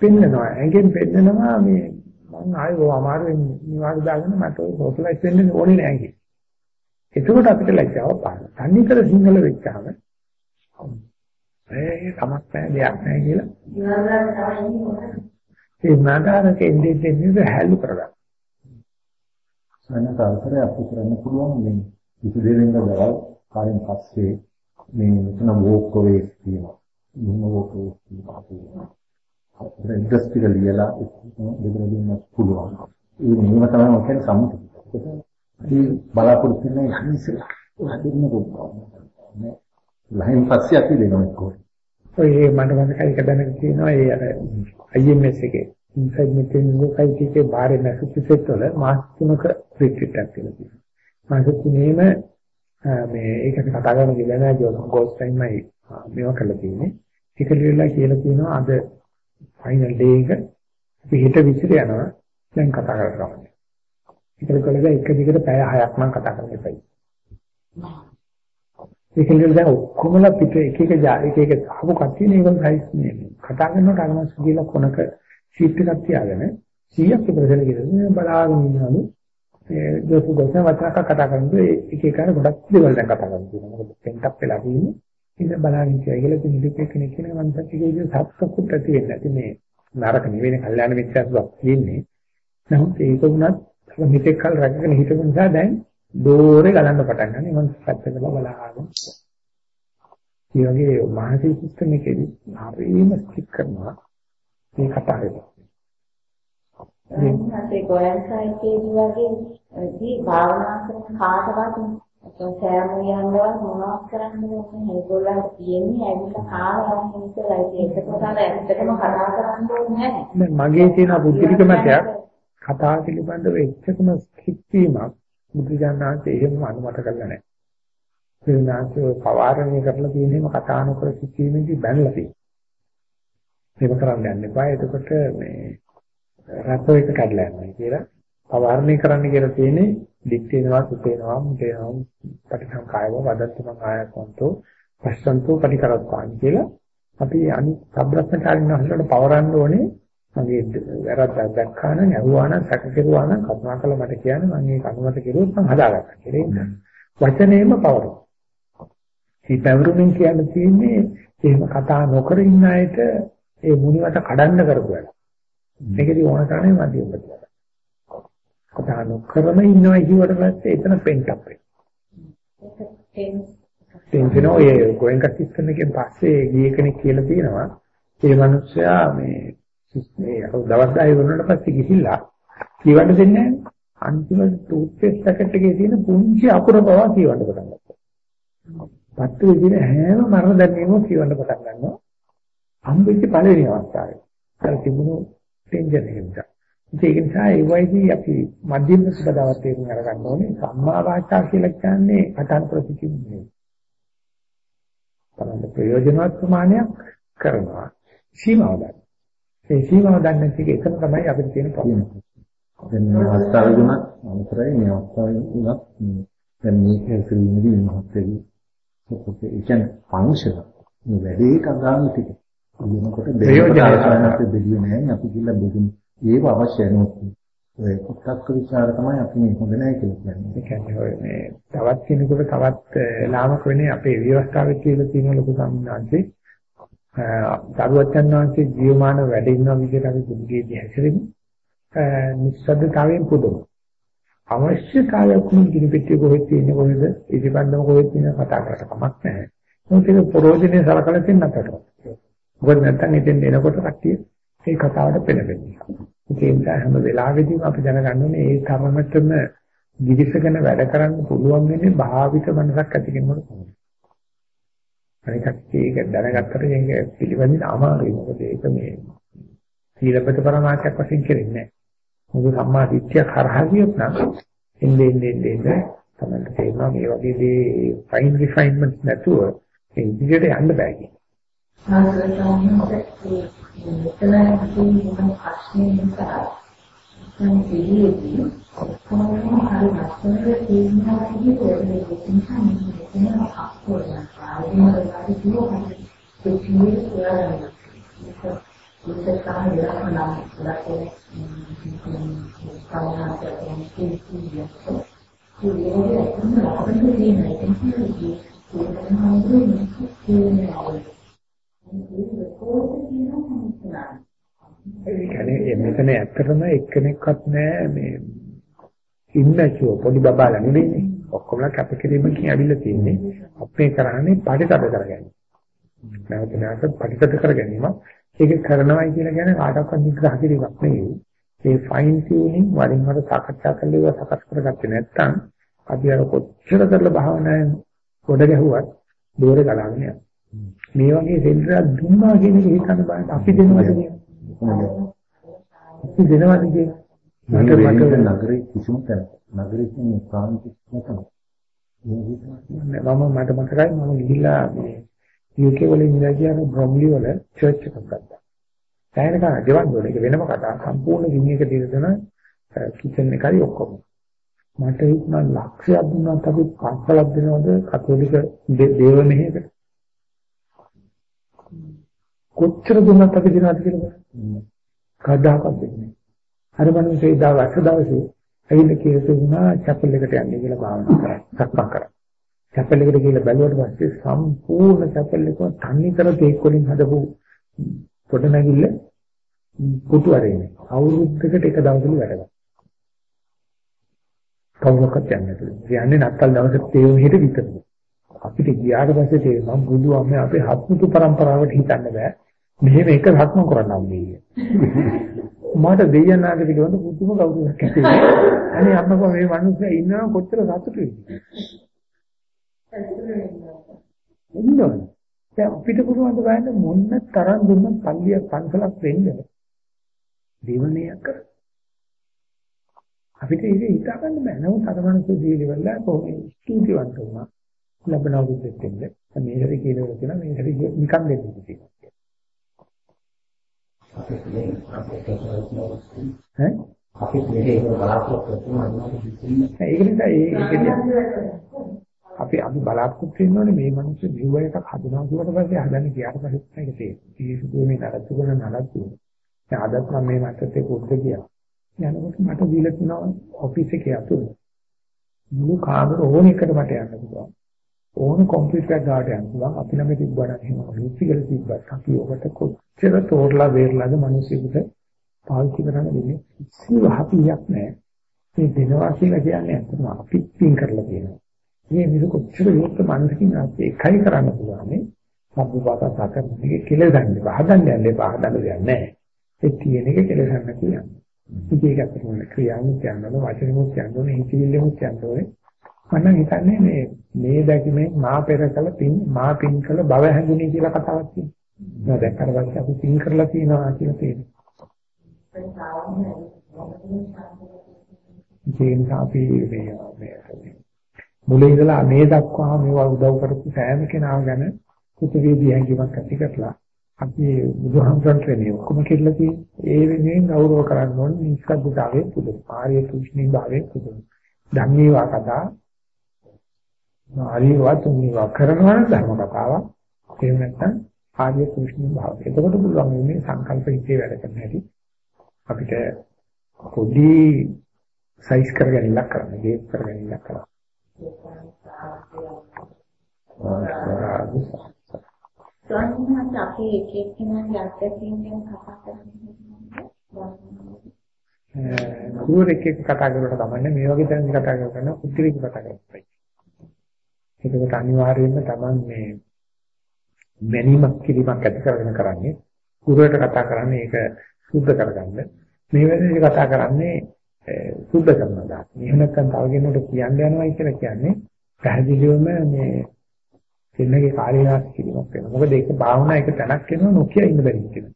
පෙන්නනවා, ඇඟෙන් පෙන්නනවා මේ මම ආයෙ අමාරුවෙන් නිවාඩු දාගෙන මට සෝෂලයිස් වෙන්න ඕනේ නෑ කිය. එතකොට අපිට ලැජ්ජාව පාන. තනිකර සිංහල වෙච්චාම ඒ කමක් නැහැ දෙයක් නැහැ කියලා. ඒ නාදාරක එන්නේ දෙන්නේ හැලු කරගන්න. සනක අතරේ අපි කරන්න පුළුවන් මේ කිසි දෙයක් දවල් කායෙන් පස්සේ මේ මෙතන වෝක් වේ තියෙනවා. මොන වෝක් වේ තියෙනවා. අපේ ඉන්ඩස්ට්‍රිය ලියලා දෙන්න පුළුවන්. ඒ මේව තමයි මම කියන්නේ සම්මුතිය. ඒ බලාපොරොත්තු වෙන යන්නේ හදින්න පුළුවන්. නේ. ලහින් පස්සේ අපි දෙනවා කොහොමද? ඔය මට මතකයි එක දැනග තියෙනවා ඒ අර IMS එකේ ඉන්සයිඩ් මෙතෙන් සොසයිටි එකේ බාහිර මැසේජස් වල මාස් තුනක රිට්‍රීට් එකක් තියෙනවා. මාස තුනේම මේ ඒකට කතා කරන ගිලන ගෝස් ටයිම්මයි මේවා කරලා තියෙන්නේ. ඒක ලියලා කියලා කියනවා අද ෆයිනල් ඩේ එක අපි හෙට විසිර යනවා දැන් කතා කරගන්න. ඒක කළා එක දිගට පැය 6ක් මම කතා කරන්න එපයි. ඒක ලියලා දැන් ඔක්කොමලා පිට එක එක එක එක අහපු කට්ටිය නේද සයිස් නේ. කතා කරනකොට අරමස් කියලා කොනක ෂීට් එකක් තියාගෙන 100ක් විතර දෙන බලාගෙන ඉන්නවලු ඒ දොසු දොස වචනක කතා කරනකොට එක එක අර ගොඩක් දේවල් දැන් කතා කරනවා. මොකද පෙන්ටප් වෙලා තියෙන්නේ. ඉතින් බලන්න කියලා ඉතින් ඉලිපේ කෙනෙක් කියන මන්සත් එකේ සත්සකුත් ඇති වෙන්නේ නැති මේ නරක නෙවෙයි කල්යාණ මිත්‍යාසුවක් තියෙන්නේ. නමුත් ඒක වුණත් මෙතෙක් කල් රැකගෙන හිටපු නිසා දැන් දෝරේ ගලන්න පටන් ගන්න. මම පැත්තකට බලාගෙන. ඒ වගේ මානසික සිස්ටම් එකේදී හරිම ස්ටික් කරනවා. මේ කතාවේ. ඒ ගෝයන් සයිකේදී වගේ දී භාවනා කරන කාටවත් සෑම යනවත් මොනවක් කරන්න ඕනේ මේගොල්ලන්ට තියෙන්නේ ඇවිල්ලා කාලා යන ඉස්සරයි ඒකකොට අර ඇත්තටම කතා කරන්න ඕනේ නැහැ මගේ තියෙන බුද්ධික මතයක් කතා පිළිබඳව එච්චකම කිච්චීමක් බුදුජානනාංශ එහෙම අනුමත කරලා නැහැ. බුදුනාංශ පවාරණය කරලා තියෙනේම කතා නොකර කිච්චීමේදී බැනලා තියෙනවා. මේක කරන්න යන්න එපා. එතකොට මේ රසෝ එක කඩලා යනවා කියලා පවර්ණය කරන්න කියලා තියෙන්නේ දික් වෙනවා සුත වෙනවා මුත වෙනවා පටිසංකායව වදත්තම ආයතන්තෝ පස්සන්තෝ පටිකරත්වාන් කියලා අපි අනිත් සබ්‍රත්නකාරින් වහන්සේට පවරන්න ඕනේ මගේ වැරද්දක් දැක්කා නම් ඇහුවා නම් සැක කෙරුවා නම් කරුණාකර මට කියන්න මම මේක අනුමත කෙරුවොත් මම හදාගත්තා කියලා. වචනේම පවරන. මේ පැවරුමින් කියන්න තියෙන්නේ එහෙම කතා නොකර ඉන්න අයට ඒ මුනිවට කඩන්න කරපු වැඩ. මේකදී ඕන කරන්නේ මධ්‍යම ප්‍රතිපද. කතා නොකරම ඉන්නවා කියවට පස්සේ එතන පෙන්ටප් වෙනවා. තෙන්සිනෝ ඒ ගෝයන්ක සිස්ටම් එකෙන් පස්සේ ගිය කෙනෙක් කියලා තියෙනවා ඒ මිනිස්සයා මේ මේ දවස් 10 වුණාට පස්සේ ගිහිල්ලා කියවන්න දෙන්නේ නැහැ. අන්තිම ටූත්පේස්ට් පැකට් එකේ තියෙන පුංචි අකුර පවා කියවන්න පටන් ගත්තා. පත්තු විදිහේ හැම මරණ දැනීමක් කියවන්න පටන් ගන්නවා. හම්බෙච්ච පළවෙනි අවස්ථාවේ. අර තිබුණු ටෙන්ෂන් එක නිසා. ඒක නිසා ඒ වයිදී අපි මධ්‍යම ප්‍රතිපදාවක් තේරුම් අරගන්න ඕනේ සම්මා වාචා කියලා කියන්නේ අතන් ප්‍රතිචින්නේ. තමයි ප්‍රයෝජනවත් ප්‍රමාණයක් කරනවා. සීමාව ගන්න. ඒ සීමාව ගන්න එක එතන තමයි අපිට තියෙන ප්‍රශ්නේ. දැන් මේ අවස්ථාවේදී අමතරයි මේ අවස්ථාවේදී දැන් මේක ක්‍රීමදී මහත්කේ ඒ කියන්නේ ෆන්ක්ෂන් මේ වැඩේ කඳාන ටික. වෙනකොට දෙවියන්ට දෙවියෝ නෑ අපි කියලා බෙදුම් ඒක අවශ්‍ය නැහැ. ඔය කොටස්ක විචාර තමයි අපි මේ හොඳ නැහැ කියලා කියන්නේ. ඒ කියන්නේ ඔය මේ තවත් කෙනෙකුට තවත් ලාමක වෙන්නේ අපේ විවස්ථාවේ කියලා තියෙන ලොකු සම්මානයි. දරුවචන් වහන්සේ ජීවමාන වැඩ ඉන්න විදිහට අපි දුක්ගේදී හැසිරෙමු. නිස්සද්දතාවයෙන් පුදුම. අවශ්‍යතාවයක් වුණ කිරිපෙට්ටිය කොහෙද තියෙන්නේ කොහෙද ඉතිබන්දම කොහෙද තියෙන කතා කරලා කමක් නැහැ. මොකද ඒක ප්‍රෝජනේ සලකලා තියෙන අපට. මොකද නැත්තම් ඉතින් එනකොට කට්ටිය මේ කතාවට පෙළඹෙන්නේ. ඒ නිසා හැම වෙලාවෙදීම අපි දැනගන්න ඕනේ ඒ තරමටම දිවිසගෙන වැඩ කරන්න පුළුවන් වෙන්නේ භාවිත මනසක් ඇති කෙනෙකුට තමයි. අනික ඒක දැනගත්තට ඒක පිළිවෙලින් අමාරුයි. මොකද ඒක මේ සීලපත පරමාර්ථයක් වශයෙන් කෙරෙන්නේ නැහැ. මොකද සම්මා දිට්ඨිය කරහා ගියොත් නම් එන්නේ එන්නේ එන්නේ තමයි තේරෙනවා මේ වගේ දේ ෆයින් රිෆයින්මන්ට් නැතුව ඒ ඉදිරියට යන්න බෑ කියන. මෙතන තියෙන ප්‍රශ්නේ නිසා මම පිළිෙදී කොහොමද හරි ලස්සනට තේරුම්ලා කියන්නේ මේ නිසා මෙතන අපෝරන ආයෙම වැඩි කිව්වොත් ඒ කියන්නේ ඒක ඒක තමයි දෙයක් නම් ලක්ෂණ සමහරවිට ඒක කියන්නේ ඒක තමයි අපිට තියෙන එක තමයි ඒක තමයි ඒ කියන්නේ මෙතන ඇත්තටම එක්කෙනෙක්වත් නැහැ මේ ඉන්නචෝ පොඩි බබාලා නෙවෙයි ඔක්කොමලා කැපකිරීමකින් ඇවිල්ලා තියෙන්නේ අපේ කරන්නේ පරිතද කරගන්න. නැවත නැවත පරිතද කරගැනීම ඒක කරනවායි කියලා කියන්නේ කාටවත් නිග්‍රහ කිරීමක් නෙවෙයි. ඒ ෆයින් ටියුනින් වරින් වර සාකච්ඡා කරලා සකස් කරගත්තේ නැත්නම් අපි අර කොච්චර කරලා භාවනාවෙන් ගොඩ ගැහුවත් දෝරේ ගලාගෙන යනවා. මේ වගේ සෙල්ලරක් දුන්නා කියන එක හිතන්න බලන්න අපි දෙනවද කියන්නේ අපි දෙනවද කියන්නේ මට මට නගරේ කිසිම තැන නගරේ කියන්නේ ප්‍රාන්තික නැතම මම මට මතකයි මම ගිහිල්ලා මේ UK වල ඉඳලා කියන බ්‍රොම්ලි වල චර්ච් එකක් ගත්තා. සෑහෙන කාලයක් ගෙවන්න ඕනේ. ඒක වෙනම කතාවක්. සම්පූර්ණ ගින්නක දිනදන කිචන් එකයි ඔක්කොම. මට හිතුණා ලක්ෂයක් දුන්නත් අපි පන්සලක් දෙනවද කතෝලික දේව මෙහෙයකට. කොච්චර දුන්නත් අපි දිනවද කියලා බලන්න. කවදාකවත් දෙන්නේ නැහැ. අර මනුස්සය දවස් දවසේ ඇවිල්ලා කියලා තුනා චැපල් එකට යන්නේ කියලා භාවනා කරා. සක්මන් කරා. චැපල් එකට ගිහලා බැලුවට පස්සේ සම්පූර්ණ චැපල් එක තන්නේ කර තේක් වලින් හදපු පොඩ නැගිල්ල පුතු අරගෙන අවුරුද්දකට එක දවසක වැඩ කරා. කවුරක්වත් යන්නේ නැහැ. කියන්නේ නැත්තල් දවසක තේ මෙහෙට විතරයි. අපිට ගියාට පස්සේ තේරෙනවා බුදු අම්මේ අපේ හත්මුතු પરම්පරාවට හිතන්න බෑ. මෙහෙම එක සක්ම කරන්නම් මේ. මට දෙයයන් ආගේ කියවන පුදුම කවුරුයක් ඇති වෙනවා. අනේ අම්මකෝ මේ මිනිස්සු ඉන්නවා කොච්චර සතුටු වෙන්නේ. ඉන්නවනේ. දැන් අපිට පුළුවන් ද බලන්න මොන්න තරම් දුන්නත් පල්ලියක් පන්සලක් වෙන්න. දේවණියක් කර. අපිට ඒක හිතා ගන්න බෑ. නමුත් අර මිනිස්සු දීලිවල කොහොමද ස්තුතිවන්ත වුණා. ලැබෙන අවුරුද්දෙත් දෙන්න. මේ හැටි කියලා කියන මේ හැටි නිකන් දෙන්න තියෙනවා. ඈ අපි මේක බලාපොරොත්තු වෙනවා ඒක නිසා ඒ අපි අපි බලාපොරොත්තු වෙනෝනේ මේ මිනිස්සු ජීව එකක් හදනවා කියවට පස්සේ හදන්නේ කියාට පස්සේ ඒක තේරෙන්නේ. ඒ සුදු මේ නරත්තු කරන නරත්තු. දැන් අදත් මම මේ ඒක උද්ද ගියා. යනකොට මට දීලා තියෙනවා ඔෆිස් එකේ අතුරු. මුළු කාමර ඕන එකට මට යන්න පුළුවන්. ඕන කම්පියුටර් එකක් ගාට යන්න පුළුවන්. අපි ළඟ තිබ්බනම් එහෙම රුචිකල තිබ්බත් අපි ඔබට කොච්චර තෝරලා වේරලාද මිනිස්සුන්ට පාවිච්චි කරන්න දෙන්නේ. කිසිම හපියක් නැහැ. මේ දෙනවා කියලා කියන්නේ අතන අපි පින් කරලා තියෙනවා. මේ මිස කොච්චර විරුද්ධ මනසකින් අපි එකයි කරන්න පුළුවන්. සම්පූර්ණ සාකච්ඡාවේ කෙලෙසන්නේ. බහදන්න යන්නේ බහදන්න දෙයක් නැහැ. ඒ තියෙන එක කෙලෙසන්න කියන්නේ. ඉතින් ඒක අපිට ක්‍රියාවෙන් කියනවා වචනෙමුත් කියනවා හිතවිල්ලෙමුත් කියනවා මම හිතන්නේ මේ මේ දැකීමේ මා පෙර කළ පින් මා පින් කළ බව හැඟුණේ කියලා කතාවක් තියෙනවා. දැන් දැක්කට පස්සේ අපි පින් කරලා තියෙනවා කියලා තේරෙනවා. ඒ නිසා අපි මේ මේ මුලින් ඉඳලා මේ දක්වා මේවා උදව් කරපු සෑම කෙනාම ගැන කුතුහලදී හැඟීමක් ඇති කරලා අපි බුදුහාමුදුරන්ට වෙන්නේ ඔක්කොම කියලා තියෙන්නේ ඒ වෙනුවෙන් ගෞරව කරන්න ඕනේ නිස්සද්දතාවයේ පුදුම ආර්ය කුෂ්ණී භාවයේ පුදුම ධම්මේවා කතා ආර්යවා තුන්ේවා කරනවා ධර්ම කතාවක් එහෙම නැත්නම් ආර්ය කුෂ්ණී භාවය. එතකොට පුළුවන් මේ සංකල්ප හිතේ වැඩ කරන්න හැටි අපිට පොඩි සයිස් කරගන්නilla කරන්න, ගේට් කරගන්නilla කරන්න. ස්වාමීන් අපි එක එක්කෙනාගේ අත්දැකීම් ගැන කතා කරන්නේ කුරුවෙක් එක්ක කතා කරනකොට තමයි මේ වගේ තැනක කතා කරන උත්තරේක කතා කරන්නේ. ඒකට අනිවාර්යයෙන්ම Taman මේ මැනීමක් කිරීමක් ඇති කරගෙන කරන්නේ කුරුවට කතා කරන්නේ ඒක සුද්ධ කරගන්න. මේ වෙලාවේ කතා කරන්නේ සුද්ධ කරනවා. එහෙම නැත්නම් තව කෙනෙකුට කියන්න යනවායි කියලා කියන්නේ පැහැදිලිවම මේ දෙන්නගේ කාර්ය විනාශ කිරීමක් වෙනවා. මොකද ඒක භාවනා එක තැනක් වෙනවා නොකිය ඉන්න බැරි කියන.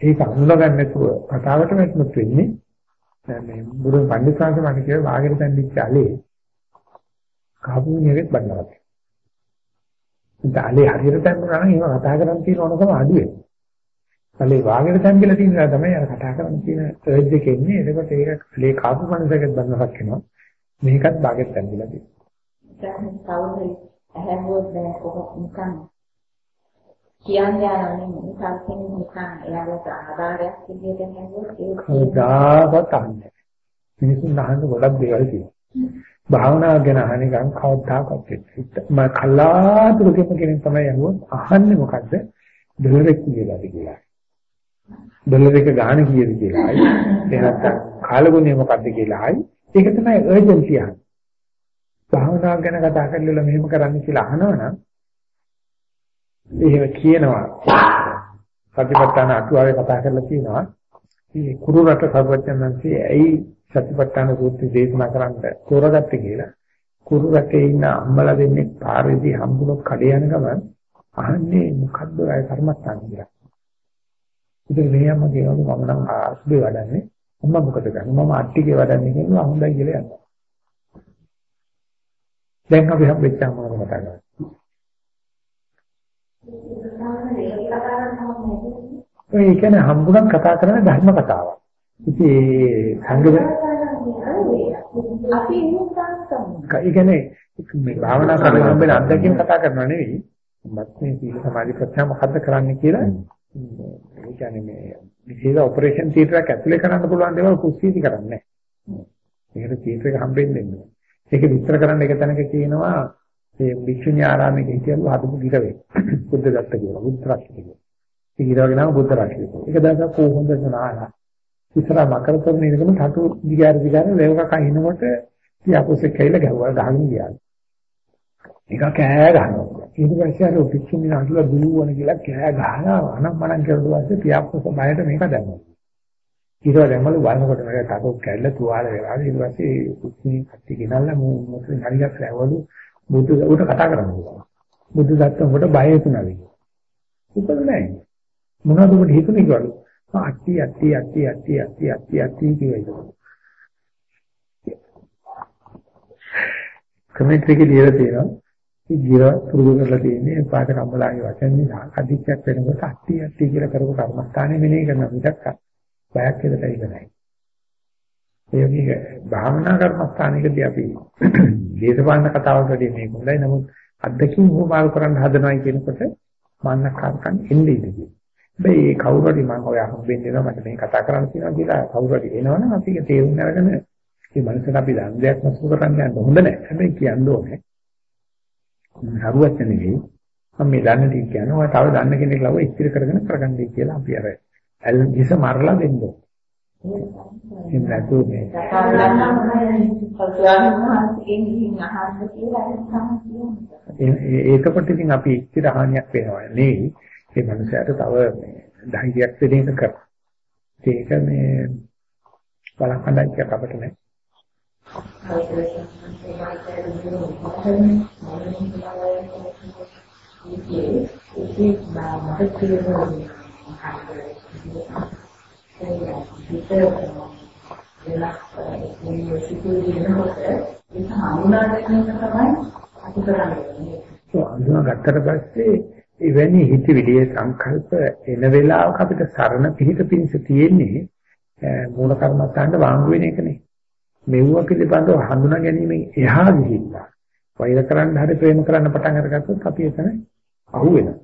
ඒක අනුලගන්න නැතුව කතාවට වැටුනොත් වෙන්නේ මේ බුදු පඬිස්සාංශ මම කියන වාගෙට තැන්දිච්ච allele කාබුණියෙත් බන්නවත්. ඉතින් allele හරියට තැන්දුනා නම් ඒක කතා කරන් තියෙන ඕනකම අඩු වෙනවා. allele වාගෙට තැන්දිලා තියෙනවා තමයි අර කතා කරන්න තියෙන අර්ජ් එක එන්නේ. එතකොට ඒක allele කාබු මනසකට බන්නවක් වෙනවා. මේකත් වාගෙට තැන්දිලා තියෙනවා. දැන් කවුරුහරි ඇහැවුවොත් දැන් ඔක නිකන් කියන්නේ යනනේ නිකන් කෙනෙක් නිකන් එයාලට ආධාරයක් විදියට හැංගුවොත් ඒක කවදාවත් අහන්නේ මිනිසුන් අහන්න ගොඩක් දේවල් තියෙනවා භාවනාව ගැන අහන ගමන් කවදාකවත් මම කලාතුරකින් කෙනෙක් තමයි අහුවොත් අහන්නේ මොකද්ද? ඩොලරෙක් කියලාද කියලා. ඩොලර් එක ගාණ කීයද කියලායි එහෙනම් කාලගුණය මොකද්ද කියලායි ඒක තමයි අර්ජන්සි අහන්නේ භාවනාව ගැන කතා කරලා මෙහෙම කරන්න කියලා අහනවනම් එහෙම කියනවා. සතිපට්ඨාන අටුවාවේ කතා කරලා කියනවා. මේ කුරු රට සර්වඥාන්සේ ඇයි සතිපට්ඨාන සූත්‍රය දේශනා කරන්න තෝරගත්තේ කියලා කුරු රටේ ඉන්න අම්මලා දෙන්නේ පාරේදී හම්බුනොත් කඩේ යන ගමන් අහන්නේ මොකද්ද අය කර්මස්ථාන කියලා. ඉතින් මේ අම්ම කියනවා මම නම් ආස්බේ වඩන්නේ අම්මා මොකද කරන්නේ මම අට්ටිගේ වඩන්නේ කියනවා හොඳයි කියලා යනවා. දැන් අපි හම්බෙච්චාම මොනවද කතා කරන්නේ? ඒ කියන්නේ හම්බුනක් කතා කරන ධර්ම කතාවක්. ඉතින් සංගම අපි ඒ කියන්නේ මේ භාවනා කරන හම්බෙන අත්දැකීම් කතා කරනවා නෙවෙයි. මත් මේ සීල සමාධි ප්‍රඥා මොකද්ද කරන්න කියලා ඒ කියන්නේ මේ විශේෂ ඔපරේෂන් තියටරයක් ඇතුලේ කරන්න පුළුවන් දේවල් කුස්සියදි කරන්නේ නැහැ. ඒකට තියටර එක හම්බෙන්නේ නැහැ. ඒක විස්තර කරන්න එක තැනක කියනවා මේ වික්ෂුණී ආරාමයේ හිටියලු හදපු ගිරවේ. [COUGHS] බුද්ධ දත්ත කියලා බුද්ධ රක්ෂිත කියලා. ඒ ගිරවගේ නම බුද්ධ රක්ෂිත. ඒක දැක්ක කොහොමද සනාලා. ඉස්සර මකර තොරණ ඉඳගෙන තටු දිගාර දිගාර වේවක කහිනකොට තියාපොසේ කැයිලා ගැහුවා ගහගෙන ගියා. ඒක කෑ ගහනවා. ඊට පස්සේ අර වික්ෂුණී නාටුව දුවන කියලා කෑ ගහනවා. අනම්මනම් කරුවා පස්සේ තියාපොස බයට මේක දැම්මා. ඊට දැම්මලු බලනකොට මට තටු කැල්ල තුවාල වෙලා ඊට පස්සේ කුස්නි කට්ටි ගෙනල්ලා මොකද හරියට ඇවලු බුදු උට කතා කරනවා බුදු දත්තම උට බය හිතුණා උපද නැහැ මොනවද උඹට හිතුනේ කිව්වලු අට්ටි අට්ටි අට්ටි අට්ටි අට්ටි අට්ටි අට්ටි කියනවා කමෙන්ට් එකේ ලියලා තියෙනවා මේ ගිර පුරුදු කරලා තියෙන්නේ පාට කම්බලාගේ වචන නිසා අධික්ෂයක් වෙනකොට අට්ටි අට්ටි කියලා කරපු කර්මස්ථානේ මෙනේ කරන මිසක් බයක් හදලා ඉවරයි. ඒ වගේ භාවනා කර්මස්ථානයකදී අපි [CLEARS THROAT] දේශපාලන කතාවකදී මේක හොඳයි. නමුත් අද්දකින් උපමාරු කරන්න හදනවා කියනකොට මාන්නකාරකම් එන්නේ ඉඳී. ඒ කවුරු හරි මම ඔය හම්බෙන්නේ නෑ මට මේ කතා කරන්න තියෙනවා කියලා කවුරු හරි එනවනම් අපි ඒක තේරුම් අරගෙන මේ මනසට අපි දන් දෙයක් මසු කරන්න යන්න හොඳ නෑ. හැබැයි කියන්න ඕනේ. හරුවත් නෙවෙයි. මම මේ දන්න ටික කියනවා. තව දන්න කෙනෙක් ලව ඉස්තිර කරගෙන කරගන්නයි කියලා අපි අර ඇල් හිස මරලා දෙන්න ඕනේ. එහෙම නැතුව මේ ඒකකොට ඉතින් අපි ඉච්ඡිත හානියක් වෙනවා නෙවෙයි ඒ මනුස්සයාට තව ධෛර්යයක් දෙන්න කර. ඒක මේ බලකඳක් කියක් අපිට නෑ. මේ ඒක හඳුනා ගැනීම තමයි අපි කරන්නේ. අඳුනා ගත්තට පස්සේ එවැනි හිතවිලි සංකල්ප එන වෙලාවක අපිට සරණ පිහිට පිණිස තියෙන්නේ මූල කර්මස්ථානට වාංගු වෙන එකනේ. මෙව්ව පිළිබඳව හඳුනා ගැනීමෙන් එහා ගිහිල්ලා වෛර කරන්න හරි ප්‍රේම කරන්න පටන් අරගත්තොත් අපි එතන අහු වෙනවා.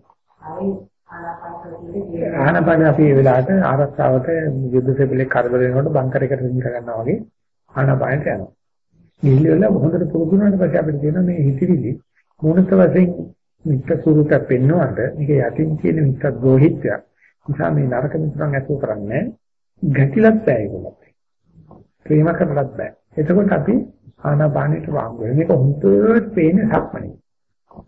ආනපාන අපි ඒ වෙලාවට ආරක්ෂාවට යුද්ධ සෙබලේ කරදර වෙනකොට බංකර් එකට රින් කරගන්නවා වගේ ආනපානට යනවා. ගිහිල්ල වෙලා හොඳට පුරුදු වුණාට පස්සේ අපිට තියෙන මේ හිතිවිලි මොනත වශයෙන් මිත්‍ර ස්වරූපයක් පෙන්වන්නට මේක යටින් කියන මිත්‍ර ගෝහිත්‍යයක්. නිසා මේ නරක මිත්‍රන් ඇසුර කරන්නේ ගැටිලත් බෑ ඒගොල්ලෝ. ප්‍රේම කරලත් බෑ. එතකොට අපි ආනාපානෙට වාංගු වෙනවා. මේක හුදුට පේන සක්මණේ.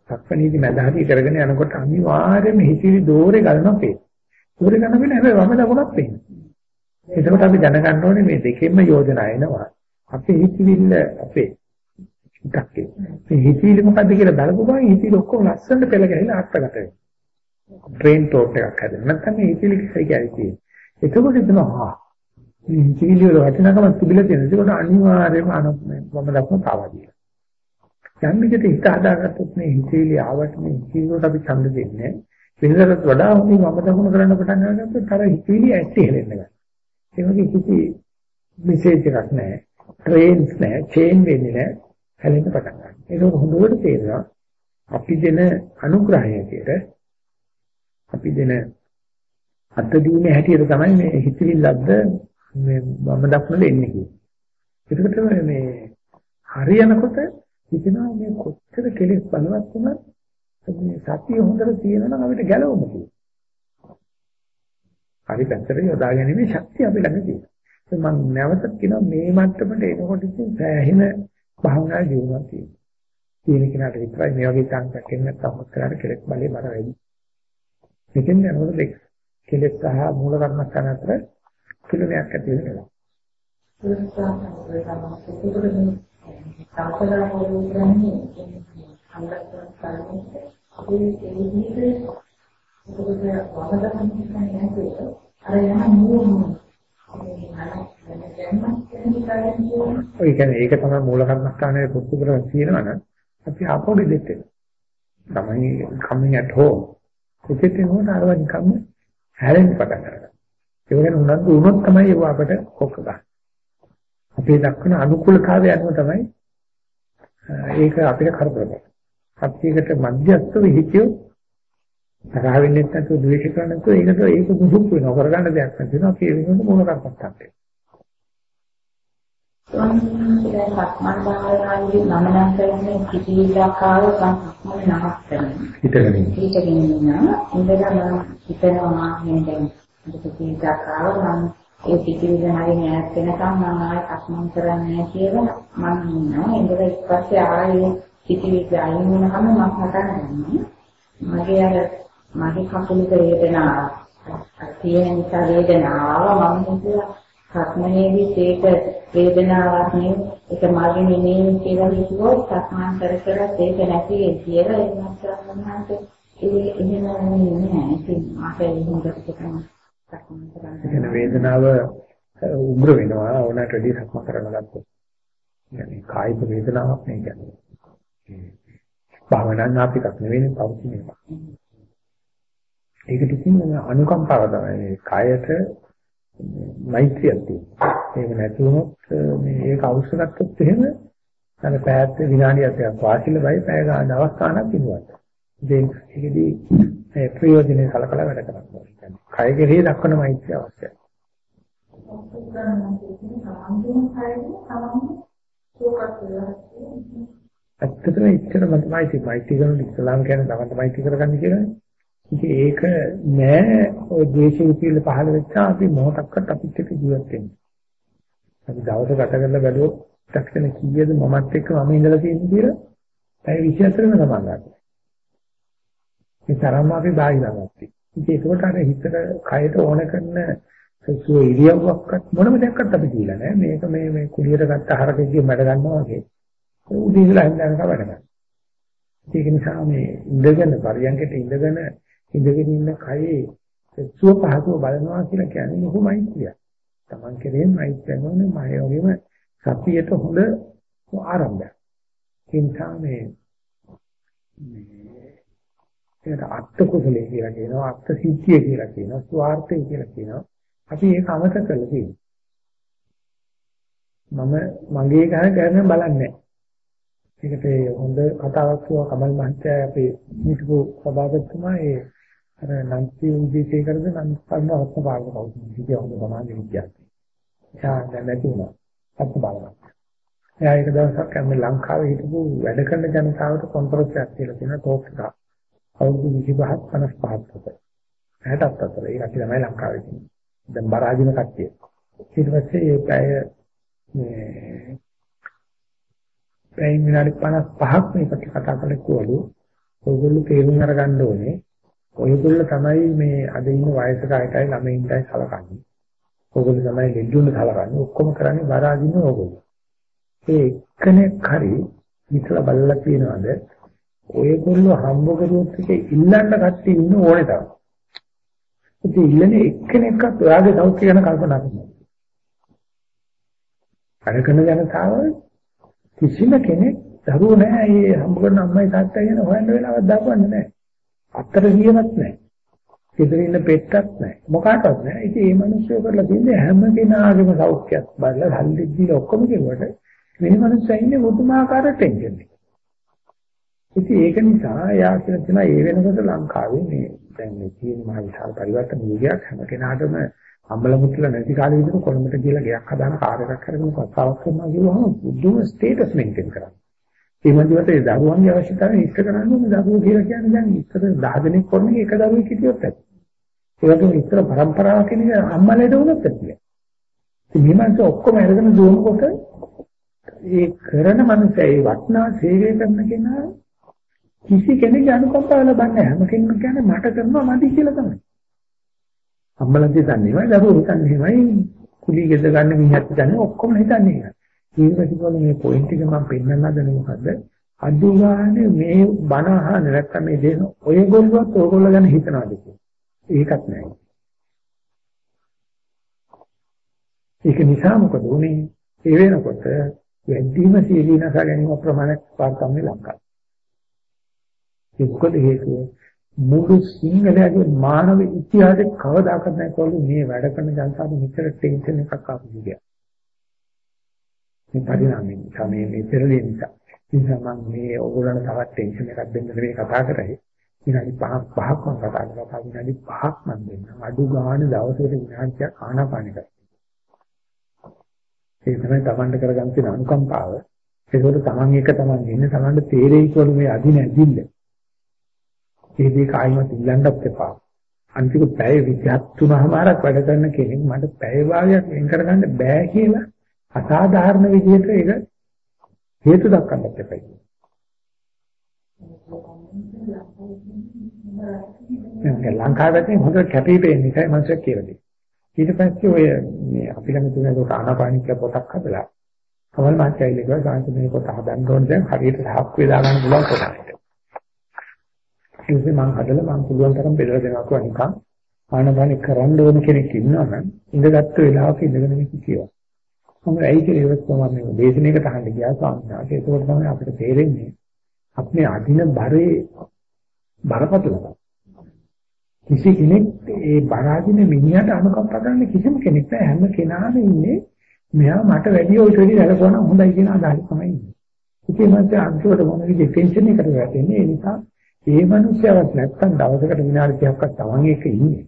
සක්මණේදී මැද හරි කරගෙන යනකොට අනිවාර්යයෙන්ම හිතිරි දෝරේ ගලනවා පේන. දෝරේ ගන්න වෙන හැබැයි වම දකුණක් පේන. එතකොට අපි දැනගන්න ඕනේ මේ දෙකෙන්ම යෝජනා එනවා. අපේ හිතවිල්ල අපේ හිතක් මේ හිතවිලි මොකද්ද කියලා බලපු ගමන් හිතවිලි ඔක්කොම ලස්සනට පෙළ ගැහිලා අත්ගත වෙනවා. ට්‍රේන් ටෝට් එකක් හැදෙනවා. නැත්නම් මේ හිතවිලි කිසයි කියන්නේ. එතකොට එතනවා මේ හිතවිලි වල වටිනාකම තිබිලා තියෙනවා. ඒකට අනිවාර්යයෙන්ම අනුමම දක්වන පාවාදී. යම් විදිහට හිත හදාගත්තොත් මේ හිතේලි ආවට මේ හිතේලට අපි ඡන්ද දෙන්නේ වෙනදට වඩා හොඳින් වම දකුණ කරන්න පටන් ගන්නකොට අර හිතේලි ඇටි හෙලෙන්න ගන්නවා ඒ වගේ කිසි මෙසේජ් එකක් නැහැ ට්‍රේන්ස් නැහැ චේන් වෙන්නේ නැහැ හැලෙන්න පටන් ගන්නවා ඒක හොඳට තේරෙනවා අපි දෙන අනුග්‍රහයකට අපි දෙන අත දීමේ හැටියට තමයි මේ හිතවිල්ලක්ද මේ වම දකුණ දෙන්නේ කියන්නේ ඒකට මේ හරියනකොට හිතනවා මේ කොච්චර කෙලෙස් බලවත් වුණත් මේ සතිය හොඳට තියෙනවා නම් අපිට ගැලවෙන්න පුළුවන්. හරි පැත්තට යොදා ගැනීමේ ශක්තිය අපි ළඟ තියෙනවා. මම නැවතත් කියනවා මේ මට්ටමට එනකොට ඉතින් සෑහෙන භාවනා ජීවනක් තියෙනවා. තියෙන කෙනාට විතරයි මේ වගේ සංකල්පයක් එන්න නැත්නම් කරාට කෙලෙස් බලේ බර වැඩි. මෙතෙන් යනකොට දෙක කෙලෙස් සහ මූල කර්මස්ථාන අතර තුලනයක් ඇති වෙනවා. ඒක තමයි සම්පූර්ණ වුණන්නේ අංගස්තරන් කරන්නේ ඒ ඒ විදිහට ඒක වහදා ගන්න අර යන මූල ඒ කියන්නේ ඒක තමයි මූල කර්මස්ථානයේ පුරුදු කරලා තියෙනවනම් අපි අපෝඩි දෙත්තේ. තමයි coming at home. ඒකෙත් නෝන අරවනි කම හැරෙන්න පටන් ගන්නවා. ඒ වගේ උනන්දු වුණොත් තමයි ඒව අපිට කොක්ක ගන්න. අපේ දක්වන අනුකූලතාවය අනුව තමයි ඒක අපිට කරදර කරනවා. සත්‍යයකට මධ්‍යස්ථව හිතියෝ තරහ වෙන්නේ නැතුව ද්වේෂ කරන්නේ නැතුව ඒකට ඒක දුසුක් වෙනවා කරගන්න දෙයක් නැතිනවා අපි ඒ වෙනුවට මොන කරපත්තක් වෙනවා. සක්මන් භාවනාවේදී මම නම් කරන්නේ කිසිවක් ආව සක්මන් නමක් කරනවා. හිතගෙන ඉන්න. හිතගෙන ඉන්න. ඉඳලා මම හිතනවා මේ දැන් කිසිවක් ආව මම ඒ පිටිවිද හරිය ඈත් වෙනකම් මම ආයෙ අස්මන් කරන්නේ කියලා මම ඉන්නවා. ඉඳලා ඊපස්සේ ආයෙ පිටිවිද අයින් වෙනකම් මම හටන් ගන්නවා. මගේ අර මගේ කකුලේ වේදනාව තියෙන නිසා වේදනාව මම හිතුවා සක්මනේදී ඒක වේදනාවක් නෙවෙයි ඒක මගේ නෙමෙයි කියලා හිතුවොත් සක්මන් කර කර ඒක නැති කියලා ඒක මතක් ඒ එහෙම නෑ ඉතින් අපේ හොඳට තමයි එන වේදනාව උග්‍ර වෙනවා ඕනට වැඩි සක්ම කරන්න ගත්තොත්. يعني කායික වේදනාවක් නේ කියන්නේ. භාවනා නාපිකක් නෙවෙයි පෞති මේක. ඒකට කියන්නේ අනුකම්පාව තමයි කායයට මෛත්‍රියක් තියෙනවා. ඒක නැති වුණොත් මේ ඒක අවශ්‍ය ගත්තොත් එහෙම අර පැයත් විනාඩියක් වාසිල වෙයි පැය ගන්න අවස්ථාවක් ඉන්නවා. ඉතින් ඒකදී ඒ ප්‍රයෝජනේ කලකලා වැඩ කරන්න ඕනේ. කය කෙරෙහි දක්වන මෛත්‍රිය අවශ්‍යයි. ඇත්තටම ඉච්ඡර මතමයි මෛත්‍රී කරන ඉස්ලාම් කියන්නේ තමන්ට මෛත්‍රී කරගන්න කියලානේ. ඉතින් ඒක නෑ ඔය දේශීය පිළ පහළ වෙච්චා අපි මොහොතක්වත් අපිත් එක්ක ජීවත් වෙන්නේ. අපි දවස ගත කරලා බැලුවොත් ටක්ෂණ කීයද මමත් එක්ක මම ඉඳලා තියෙන්නේ කියලා ඒ 24ම සමාන ගන්නවා. ඒ තරම්ම අපි බාහිරවත්ටි. ඉතින් ඒකට අර හිතට කයට ඕන කරන සුව ඉරියව්වක්වත් මොනම දෙයක්වත් අපි දීලා නැහැ. මේක මේ මේ කුලියට ගත්ත හරකෙක්ගේ මඩ ගන්නවා වගේ. උදේ ඉඳලා හින්දානක වැඩ කරනවා. ඒක නිසා මේ ඉඳගෙන පරියන්කට ඉඳගෙන ඉඳගෙන ඉන්න කයේ සුව පහසුව බලනවා කියලා කියන්නේ ලොකු මෛත්‍රියක්. Taman කෙරෙහිම මෛත්‍රිය කරනනේ මම වගේම සතියට හොඳ ආරම්භයක්. ඒ නිසා මේ මේ ඒකට අත්ත කුසලයේ කියලා කියනවා අත්ත සිද්ධිය කියලා කියනවා ස්වార్థය කියලා කියනවා. අපි ඒක අමතක කරලා තියෙනවා. මම මගේ ගහන කරන බලන්නේ ඒකට හොඳ කතාවක් කිව්වා කමල් මහත්තයා අපේ මිතුකෝ සභාපතිතුමා ඒ අර නන්ති උදේසේ කරද නම් පන්න හත්ත භාග කවුද ඉතින් හොඳ සමාජ විද්‍යාවේ. එයා දැන් නැති වුණා. හත්ත භාග. එයා එක දවසක් අපි ලංකාවේ හිටපු වැඩ කරන ජනතාවට කොන්ෆරන්ස් එකක් කියලා තියෙන ටෝක් එකක්. අවුරුදු 25ක් 55ක් අතර. 60ක් අතර. ඒක අපි තමයි ලංකාවේ තියෙන්නේ. දැන් බරාජින කට්ටිය. ඊට පස්සේ ඒ පැය මේ පැය විනාඩි 55ක් මේකට කතා කරලා කිව්වලු ඔයගොල්ලෝ තේරුම් අරගන්න ඕනේ ඔයගොල්ලෝ තමයි මේ අද ඉන්න වයසක අයටයි ළමයින්ටයි සලකන්නේ. ඔයගොල්ලෝ තමයි ලෙඩුන් සලකන්නේ. ඔක්කොම කරන්නේ බරාදින්න ඔයගොල්ලෝ. ඒ එක්කෙනෙක් හරි හිතලා බලලා කියනවාද ඔයගොල්ලෝ හම්බ කරුවොත් එක ඉල්ලන්න කට්ටිය ඉන්න ඕනේ තමයි. ඉතින් ඉල්ලන්නේ එක්කෙනෙක්වත් ඔයාගේ සෞඛ්‍ය ගැන කල්පනා කරනවා. අරකන ජනතාව කිසිම කෙනෙක් දරුවෝ නැහැ. ඒ හම්බ කරන අම්මයි තාත්තයි ගැන හොයන්න වෙලාවක් දක්වන්නේ නැහැ. අතර ගියවත් නැහැ. ගෙදර ඉන්න පෙත්තක් නැහැ. මොකකටවත් නැහැ. ඉතින් මේ මිනිස්සු කරලා තින්නේ හැම කෙනාගේම සෞඛ්‍යයක් බලලා හල්ලි දීලා ඔක්කොම කෙරුවට මේ මිනිස්සු ඉන්නේ මුතුමාකාර ටෙන්ෂන් එකක. ඉතින් ඒක නිසා යා කියන තැන ඒ වෙනකොට ලංකාවේ මේ දැන් මේ තියෙන මහ විශාල පරිවර්තන යුගයක් හැම කෙනාටම අම්බල මුත්‍ල නැති කාලේ විතර කොළඹට ගිහලා ගයක් හදාන කාර් එකක් කරගෙන කතාවක් කරනවා කියවහම බුදුම ස්ටේටස් මේන්ටේන් කරන්නේ. ඒ මන්දිවට ඒ දරුවන්ගේ අවශ්‍යතාවය ඉෂ්ට කරන්න ඕනේ දරුවෝ කියලා කියන්නේ දැන් ඉස්සර 10 දෙනෙක් කරන්නේ එක දරුවෙක් හිටියොත් ඇති. ඒ වගේම ඉස්සර પરම්පරාවක් කියන අම්මලේද වුණත් ඇති. ඉතින් මේ මනස ඔක්කොම අරගෙන දුවනකොට ඒ කරන මනුස්සය ඒ වටනා සේවය කරන කෙනා කිසි කෙනෙක් අනුකම්පාව ලබන්නේ හැම කෙනෙක්ම කියන්නේ මට කරනවා මදි කියලා තමයි. අම්මලන්දී දන්නේමයි දරුවෝ හිතන්නේමයි කුලී ගෙද ගන්න මිනිහත් දන්නේ ඔක්කොම හිතන්නේ ඒක. ඊපස්සේ මේ පොයින්ට් එක මම පෙන්නන්න හදන්නේ මොකද්ද? අඩු ගානේ මේ බණ අහන්න නැත්තම් මේ දේන ඔයගොල්ලෝත් ඕගොල්ලෝ ගැන හිතනවාද ඒකත් නැහැ. ඒක නිසා මොකද උනේ? ඒ වෙනකොට වැඩිම සීලීනස ගැනීම ප්‍රමාණයක් පාර්තම්මේ ලංකාව. ඒකද හේතුව මුළු සිංහලයේ මානව ඉතිහාසයේ කවදාකවත් නැහැ කොහොමද මේ වැඩ කරන ජනතාව මෙච්චර ටෙන්ෂන් එකක් ආපු විදිය. මේ පරිණාමයෙන් තමයි මේ පෙරලිය නිසා. නිසා මම මේ ඕගොල්ලන්ට තවත් ටෙන්ෂන් එකක් දෙන්න නෙවෙයි කතා කරේ. විනාඩි 5ක් 5ක් මම කතා කරලා විනාඩි 5ක් මම දෙන්නම්. අඩු ගාණ දවසකට විනාඩියක් ආනාපාන කරා. ඒ තමයි Tamanට කරගන්න තියෙන අනුකම්පාව. ඒකෝට Taman එක Taman ඉන්නේ Tamanට තේරෙයි කියලා මේ අදින ඇදිල්ල. ඒ දේ කායිමත් ඉල්ලන්නත් එපා. අන්තිම පැය 23මාරක් වැඩ කරන කෙනෙක් මට පැය භාගයක් වෙන් කරගන්න බෑ කියලා අසාධාරණ විදිහට ඒක හේතු දක්වන්නත් එපා. දැන් ලංකාවේ හොඳ කැපී පෙනෙන එකයි මම කියලා දෙන්නේ. ඊට පස්සේ ඔය මේ අපි ළඟ තියෙන ඒක ආනාපානික පොතක් හදලා කවල් මාත්‍යයිල ගියා සාන්ත මේ පොත හදන්න ඕන දැන් හරියට හක් වේදා ගන්න පුළුවන් පොතක්. ඉතින් මම හදලා මම පුළුවන් තරම් බෙදලා දෙනවා කොහොම නිකන් ආනාපානික කරන්න ඕන කෙනෙක් ඉන්නවා නම් ඉඳගත්තු වෙලාවක ඉඳගෙන මේක කියනවා. මම ඇයි කියලා ඉවත් මම මේ දේශනාවකට අහන්න ගියා ස්වාමීන් වහන්සේ. ඒකෝට තමයි අපිට තේරෙන්නේ අපේ අදින බරේ බරපතලකම. කිසි කෙනෙක් ඒ බරාදින මිනිහට අනුකම්පා කරන්න කිසිම කෙනෙක් නැහැ හැම කෙනාම ඉන්නේ මෙයා මට වැඩි ඔය වැඩි වැළකවන හොඳයි කියන අදහස තමයි ඉන්නේ. ඉතින් මම අන්තිමට මොන විදිහේ ටෙන්ෂන් එකකට වැටෙන්නේ ඒ නිසා ඒ මිනිස්සුවත් නැත්තම් දවසකට විනාඩි 30ක්වත් තමන් එක ඉන්නේ.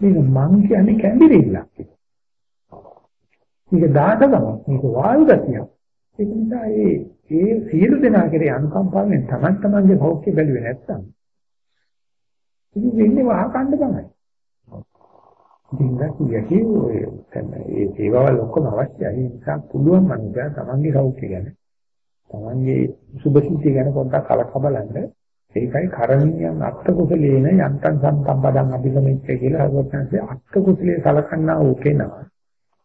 මේක මං කියන්නේ කැඹිරිල්ලක්. මේක දාතකම මේක වායු ගතිය. ඒක නිසා ඒ ඒ සියලු දෙනා කෙරේ අනුකම්පාවෙන් තමන් තමන්ගේ භෞතික බැලුවේ නැත්තම් ඉතින් වෙන්නේ වහකණ්ඩ තමයි. ඉතින් යකි ඔය ඒ ඒවවල් ඔක්කොම අවශ්‍යයි. ඒ නිසා පුළුවන් මනුස්සයා තමන්ගේ සෞඛ්‍ය ගැන තමන්ගේ සුභසිද්ධිය ගැන පොඩ්ඩක් කලක බලන්න. ඒකයි කරණීයන් අත්ත කුසලේන යන්තං සම්පම්පදං අභිගමිච්ච කියලා හදවතන්සේ අත්ත කුසලේ සලකන්නා ඕ කෙනා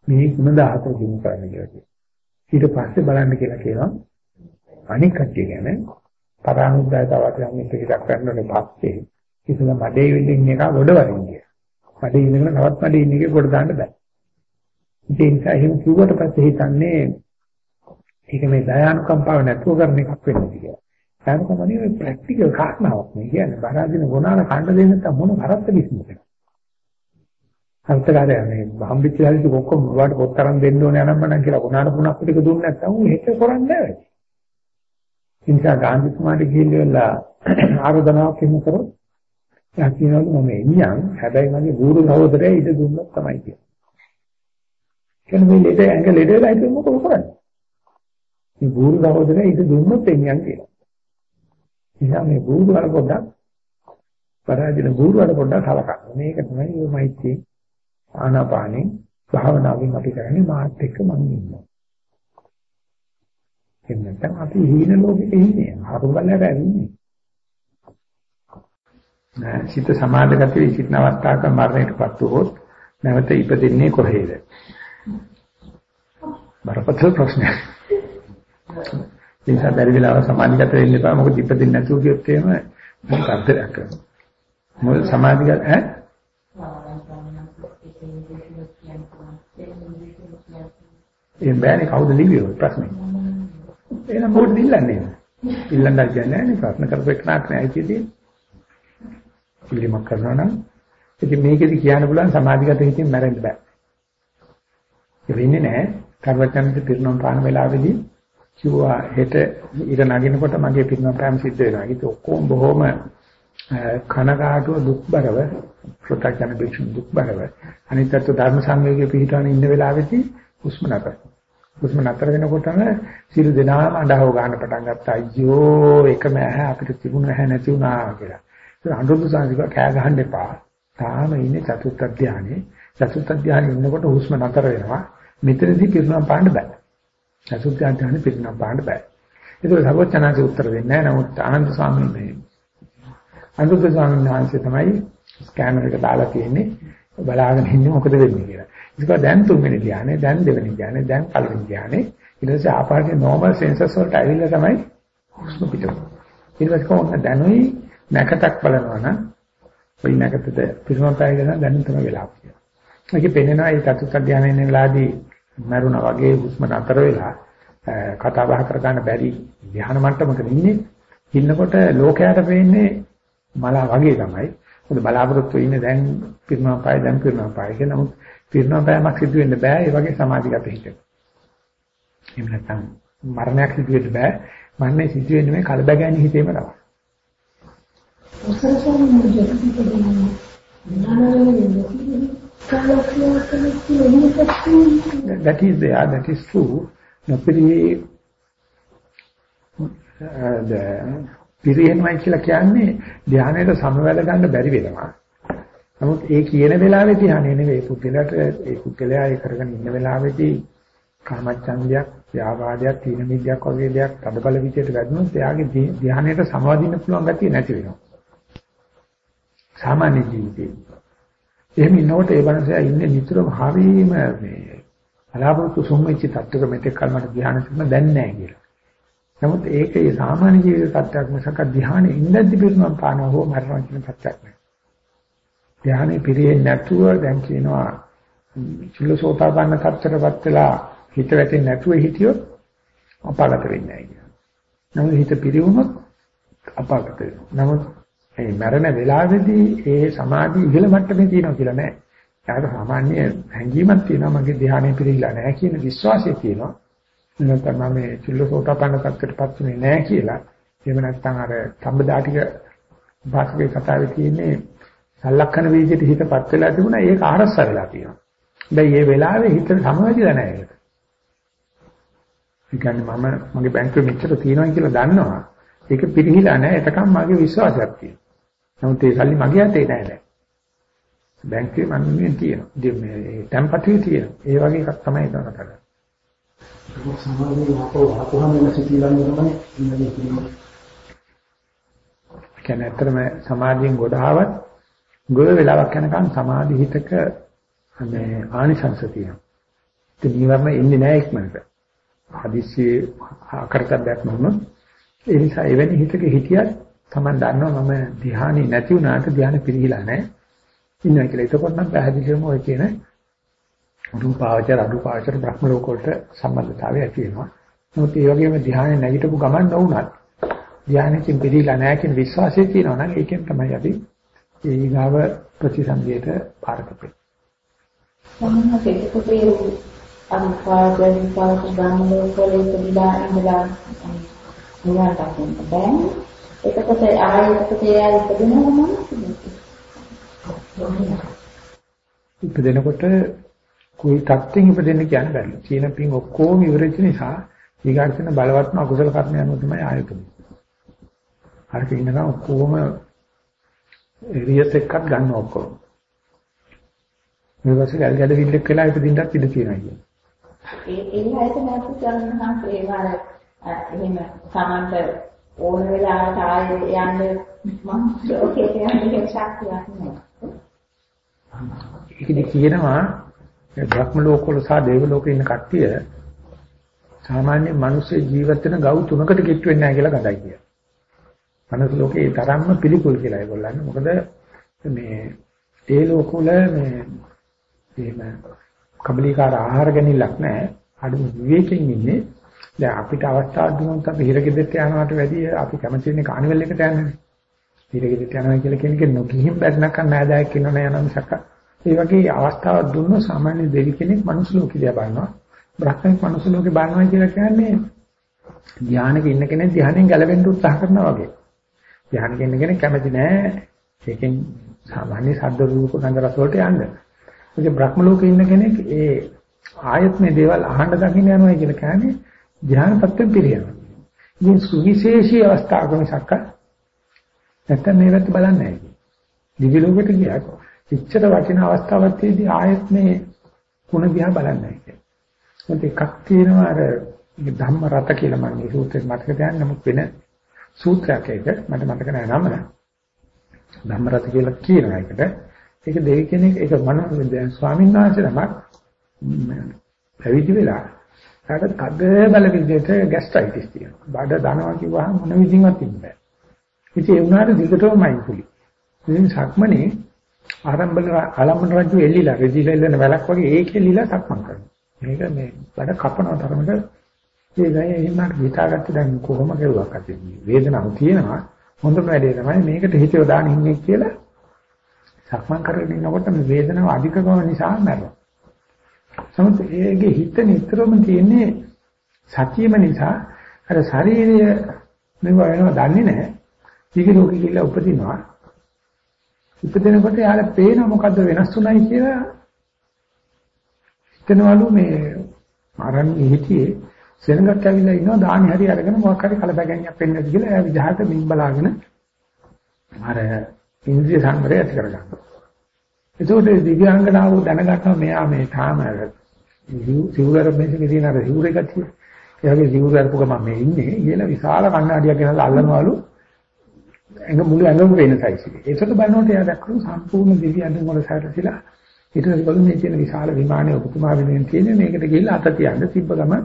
මේ ගුණ 14 දිනු කරන්න කියලා. ඊට පස්සේ බලන්න කියලා කියනවා අනික් කට්ටිය ගැන පරානුද්යතාවට යම් පිටක් කරන්න ඕනේ පස්සේ ඉතින් බඩේ ඉන්න එක ගොඩ වරින් ගියා. බඩේ ඉඳගෙන තවත් බඩේ ඉන්න එක ගොඩ දාන්න බෑ. ඒ නිසා එහෙම කිව්වට පස්සේ හිතන්නේ ඒක මේ දයානුකම්පාව නැතුව කරන එකක් වෙන්නේ කියලා. දයානුකම්පාව නෙවෙයි ප්‍රැක්ටිකල් කාරණාවක් නේ කියන්නේ. බරාදින ගුණාන කණ්ඩ දෙන්න නැත්නම් මොන කරත්ත බිස්නස් එකක්. අර්ථකාරය මේ හම්බෙච්ච හැටි ඔක්කොම වාට පොත් තරම් දෙන්න ඕනේ අනම්මනම් කියලා ගුණාන පුණක් ටික දුන්නේ නැත්නම් ඌ හෙට කරන්නේ නැහැ. ඒ නිසා ගාන්ධිතුමාට ගිහිල්ලා ආරාධනාවක් එහෙම කරොත් එයා කියනවලු මම එනියම් හැබැයි මගේ ගුරු සහෝදරයා ඉඩ දුන්නොත් තමයි කියන්නේ. කියන්නේ මේ ලෙඩ ඇඟ ලෙඩ වෙලා හිටියොත් මොකද කරන්නේ? මේ ගුරු සහෝදරයා ඉඩ දුන්නොත් එනියම් කියලා. නිසා මේ ගුරු වල පොඩ්ඩක් පරාජින ගුරු වල පොඩ්ඩක් හලකන්න. මේක තමයි මේ මෛත්‍රී ආනාපානේ භාවනාවෙන් අපි කරන්නේ මාත් එක්ක මම ඉන්නවා. එන්නතන් අපි හීන ලෝකෙක ඉන්නේ. අරුබලට ඇවින්නේ. සිත සමාධිගත වී සිටින අවස්ථාවක මරණයටපත් වූවොත් නැවත ඉපදෙන්නේ කොහේද? බරපතල ප්‍රශ්නයක්. ඒ නිසා බැරි වෙලාව සමාධිගත වෙන්න එපා. මොකද ඉපදෙන්නේ නැතුව කියොත් එහෙම මොකක් අර්ථයක් කරනවා. මොකද සමාධිගත ඈ? ඒ බෑනේ කවුද ලිව්වේ ප්‍රශ්නේ? එහෙනම් මොකද ඉල්ලන්නේ? ඉල්ලන්න කියන්නේ නැහැ නේ ප්‍රශ්න කරපෙන්නක් නෑ කියේ. පිළිමක් කරනවා නම් ඉතින් මේකෙදි කියන්න පුළුවන් සමාධිගත හිතින් මැරෙන්න බෑ. ඒ වෙන්නේ නැහැ. කර්මචන්ද පිරිනොම් පාන වෙලාවේදී කිව්වා හෙට ඉර නගිනකොට මගේ පිරිනොම් පෑම සිද්ධ වෙනවා. ඒක ඔක්කොම බොහොම කනගාටුව දුක්බරව ප්‍රත්‍යක්ෂණ බික්ෂු දුක්බරව අනිත්‍යත්ව ධර්ම සංවේගයේ පිහිටවන ඉන්න වෙලාවේදී හුස්ම නැතර. හුස්ම නැතර වෙනකොටම සියලු දෙනාම අඬව ගන්න පටන් ගත්තා. අයියෝ එකම ඇහැ අපිට තිබුණ ඇහැ නැති වුණා කියලා. ඒක අනුරුද්ධ සාංශික කෑ ගහන්න එපා. තාම ඉන්නේ චතුත්ථ ධානයේ. චතුත්ථ ධානයේ ඉන්නකොට හුස්ම නැතර වෙනවා. මෙතනදී පිරුණම් පාන්න බෑ. චතුත්ථ ධානයේ පිරුණම් පාන්න බෑ. ඒක සර්වඥාන්සේ උත්තර දෙන්නේ නැහැ. නමුත් ආනන්ද ස්වාමීන් මේ අනුරුද්ධ ස්වාමීන් වහන්සේ තමයි ස්කෑනර් එක දාලා තියෙන්නේ බලාගෙන ඉන්නේ මොකද වෙන්නේ කියලා. ඒක දැන් තුන්වෙනි ධානය, දැන් දෙවෙනි ධානය, දැන් පළවෙනි ධානය. ඊට පස්සේ ආපාරේ normal senses වලට ඇවිල්ලා තමයි හුස්ම පිටවෙන්නේ. ඊට පස්සේ කොහොමද දැනුයි නැකතක් බලනවා නම් ওই නැකතද පිරුණාපය ගන්න දැනුම් තමයි වෙලා කියන්නේ. ඒකේ පෙන්නනවා මේ චතුත් අධ්‍යයනයේ ඉන්න වෙලාවේදී මරුණා වගේ හුස්ම නතර වෙලා කතා බහ කර ගන්න බැරි ධ්‍යාන මට්ටමක ඉන්නේ. ඉන්නකොට ලෝකයට පේන්නේ මලා වගේ තමයි. මොකද බලාපොරොත්තු වෙන්නේ දැන් පිරුණාපය දැන් පිරුණාපය කියන නමුත් පිරුණාපයමක් සිදු වෙන්න බෑ ඒ වගේ සමාධිගත හිතේ. එහෙම නැත්නම් මරණයක් සිදු වෙන්න බෑ. මරණය සිදු වෙන්නේ මේ කලබගෑනි හිතේම තමයි. that is there, that is true. නොපිරි the පිරියෙනවයි කියලා කියන්නේ ධානයට සමවැල ගන්න බැරි වෙනවා. නමුත් ඒ කියන වෙලාවේ ධානය නෙවෙයි පුද්ගලයාට ඒ පුද්ගලයා ඒ කරගෙන ඉන්න වෙලාවේදී කාමච්ඡන්දයක්, ව්‍යාපාදයක්, තීන මිද්‍යක් වගේ දෙයක් තදබල විදියට වැදුනොත් එයාගේ ධානයට සමවදින්න පුළුවන් ගැතිය නැති වෙනවා. සාමාන්‍ය ජීවිතේ. එහෙම ඉන්නකොට ඒ වන්සයා ඉන්නේ නිතරම හරීම මේ බලාපොරොත්තු සොම්මෙච්ච තත්ත්වක මෙතෙක් කල මට ධ්‍යාන තිබුණ දැන් නැහැ කියලා. නමුත් ඒකේ සාමාන්‍ය ජීවිත තත්ත්වයක් මිසක ධ්‍යානෙ ඉඳද්දි පිරුණම් පානවා හෝ මරනවා කියන තත්ත්වයක් නෑ. ධ්‍යානෙ පිරෙන්නේ නැතුව දැන් කියනවා චුල්ලසෝතාපන්න තත්ත්වයටපත් වෙලා හිත වැටෙන්නේ නැතුව හිටියොත් අපාගත වෙන්නේ නැහැ කියනවා. නමුත් හිත පිරිවුනොත් අපාගත වෙනවා. නමුත් මේ මරණ වෙලාවේදී ඒ සමාධි ඉහළ මට්ටමේ තියෙනවා කියලා නෑ. ඒකට සාමාන්‍ය හැඟීමක් තියෙනවා මගේ ධ්‍යානෙ පිළිලා නෑ කියන විශ්වාසය තියෙනවා. නැත්නම් මම මේ චුල්ලසෝතපන්න තත්ත්වයටපත් වෙන්නේ නෑ කියලා. එහෙම නැත්නම් අර සම්බදාටික භාෂකේ කතාවේ තියෙන්නේ සලක්ෂණ වීදියට හිතපත් වෙලා තිබුණා ඒක ආරස්ස වෙලා තියෙනවා. දැන් මේ වෙලාවේ හිත සමවැදිලා නෑ ඒක. ඒ කියන්නේ මම මගේ බැංකුවේ මෙච්චර තියෙනවා කියලා දන්නවා. ඒක පිළිහිලා නෑ එතකම් මගේ විශ්වාසයක් තියෙනවා. නමුත් ඒ සල්ලි මගේ අතේ නෑ දැන්. බැංකුවේ මම මෙන්න තියෙනවා. මේ ටැම්පටිව් තියෙනවා. ඒ වගේ එකක් තමයි ඒක කතා කරන්නේ. සමාධිය ආපෝ ආපුහම වෙන සිතිලන් තමයි ඉන්නේ කියන්නේ. කියන්නේ ඇත්තටම සමාධියෙන් ගොඩාවත් ගොඩ වෙලාවක් යනකම් සමාධි හිතක මේ ආනිසංස තියෙනවා. ඒ නිවර්ණ ඉන්නේ නැහැ ඉක්මනට. හදිස්සියේ අකරතබ්බයක් නොවුනොත් ඒ නිසා එවැනි හිතක හිටියත් Taman දන්නවා මම ධ්‍යානෙ නැති වුණාට ධ්‍යානෙ පිළිහිලා නැහැ. ඉන්නවා කියලා. එතකොට නම් පැහැදිලිවම ඔය කියන රූපාවචර අරූපාවචර බ්‍රහ්ම ලෝක වලට සම්බන්ධතාවය ඇති වෙනවා. නමුත් ඒ වගේම ධ්‍යානෙ නැගිටපු ගමන් නොවුනත් ධ්‍යානෙකින් පිළිලා නැහැ කියන විශ්වාසය තියෙනවා නම් ඒකෙන් තමයි අපි ඊගාව ප්‍රතිසන්දියට පාරකට. සමහර කෙනෙකුට ඒ අනුපාද විපාක ගන්න ලෝකවල ඉඳලා ඉඳලා නිවන් දකින්න බෑ. එතකොට ආයෙත් ඒ ආයෙ ඉපදෙනවම ඉපදෙනකොට කුයි තත්ත්වෙන් ඉපදෙන්න කියන්න බැහැ. චීන පින් ඔක්කොම ඉවරෙච්ච නිසා ඊගාටන බලවත්ම අකුසල කර්ම යනවා තමයි ආයතන. හරියට ඉන්නකම් ඔක්කොම රියස් එකක් ගන්න ඔක්කොම. මේ වගේ ගැල් ගැඩ විල්ලක් වෙලා ඉපදින්නත් ඉඩ තියෙනවා කියන්නේ. ඒ ඒ ආයතන ඒ වල එහෙම සමන්ත ඕන වෙලාවට ආයෙ යන්න මම ශෝකයට යන්න ශක්තියක් නෑ. ඒකද කියනවා බ්‍රහ්ම ලෝකවල සහ දේව ලෝකේ ඉන්න කට්ටිය සාමාන්‍ය මිනිස්සු ජීවත් වෙන ගව් තුනකට කිට්ටු වෙන්නේ නැහැ කියලා ගඳයි කියනවා. මනස ලෝකේ තරම්ම පිළිකුල් කියලා ඒගොල්ලන්. මොකද මේ ඒ ලෝකවල මේ එහෙම කබලිකාර ආහාර ගැනීමක් නැහැ. අඩු විවේකයෙන් ඉන්නේ. දැන් අපිට අවස්ථාවක් දුන්නොත් අපි හිරගෙදරට යනවට වැඩිය අපි කැමති වෙන්නේ කානිවල් එකට යන්නේ. හිරගෙදරට යනවා කියලා කියන එක නොකිහින් බැරිනක් නෑදෑයෙක් ඉන්නව නෑ නම් සක. ඒ වගේ අවස්ථාවක් දුන්නොත් සාමාන්‍ය දෙවි කෙනෙක් මනුස්ස ලෝකෙ දිහා බලනවා. බ්‍රහ්මෙක් මනුස්ස ලෝකෙ බලනවා කියලා කියන්නේ ධානයක ඉන්න කෙනෙක් ධානයෙන් ගැලවෙන්න උත්සාහ කරනවා වගේ. ධානයක ඉන්න කෙනෙක් කැමති නෑ ඒකෙන් සාමාන්‍ය ශබ්ද රූප ගන්ධ රස වලට යන්න. ඒ බ්‍රහ්ම ලෝකේ ඉන්න කෙනෙක් ඒ ආයත් මේ දේවල් අහන්න දකින්න යනවා කියලා කියන්නේ ධ්‍යාන තත්ත්වෙ පිළියනවා. ඉතින් සුවිශේෂී අවස්ථාවක මිසක් නැත්තම් මේවත් බලන්නේ නැහැ. දිවි ලෝකෙට ගියාට එච්චර වටින අවස්ථාවක් තියදී ආයෙත් මේ ಗುಣ දිහා බලන්නේ නැහැ. මොකද එකක් තියෙනවා අර ධම්ම රත කියලා මම මේ සූත්‍රෙත් මතක තියන්න නමුත් වෙන සූත්‍රයක් ඒක මට මතක නෑ නම. ධම්ම රත කියලා කියනවා ඒකට. ඒක දෙවි කෙනෙක් ඒක මනෝ දැන් ස්වාමීන් වහන්සේ තමයි පැවිදි වෙලා කාටද කඩ බල විදිහට ગેස්ට්‍රයිටිස් තියෙනවා. බඩ දනවා කිව්වහම මොන විදිහවත් ඉන්නේ නැහැ. ඉතින් ඒ වුණාට දිගටම මයින්ඩ්ෆුලි. ඉතින් සක්මනේ ආරම්භන ආලම්බන රජු එල්ලිලා රෙදිලා එල්ලන වැලක් වගේ ඒක එල්ලිලා සක්මන් කරනවා. මේක මේ බඩ කපනවා තරමට ඒ ගය එහෙමකට හිතාගත්ත දැන් කොහොම කෙරුවක් අතින් වේදනාවක් තියෙනවා. හොඳම වැඩේ තමයි මේකට හිත යොදාගෙන ඉන්නේ කියලා සක්මන් කරගෙන ඉන්නකොට මේ වේදනාව අධිකකම නිසා මැරෙනවා. නමුත් ඒගේ හිත නිතරම තියෙන්නේ සතියම නිසා අර ශරීරය මෙව වෙනවා දන්නේ නැහැ. ඊගේ ලෝකෙ කියලා උපදිනවා. උපදිනකොට යාළ පේන මොකද්ද වෙනස් වුණයි කියලා හිතනවලු මේ අරන් හිතියේ සෙනඟක් ඇවිල්ලා ඉනවා දානි හරි අරගෙන මොකක් හරි කලබගැනියක් වෙන්නේ නැති කියලා එයා විජහාට මින් බලාගෙන අර ඉන්ද්‍රිය සංවරය ඇති කරගන්නවා. ඒකෝට දිව්‍යාංගනාව දැනගන්නවා මෙයා මේ තාම සිවුර මේකේ තියෙන අර සිවුර ගතිය. එයාගේ සිවුර අරපු ගමන් මේ ඉන්නේ කියලා විශාල කණ්ණාඩියක් ගෙනල්ලා අල්ලනවලු. ඇඟ මුළු ඇඟම වෙන සයිස් එකේ. ඒකට බලනකොට එයා දැක්කු සම්පූර්ණ දිව්‍යාංගන වල සැරසිලා ඊට පස්සේ බලමු මේ තියෙන විශාල විමානයේ ඔබතුමා වෙනුවෙන් තියෙන මේකට ගිහිල්ලා අත තියන්න තිබ්බ ගමන්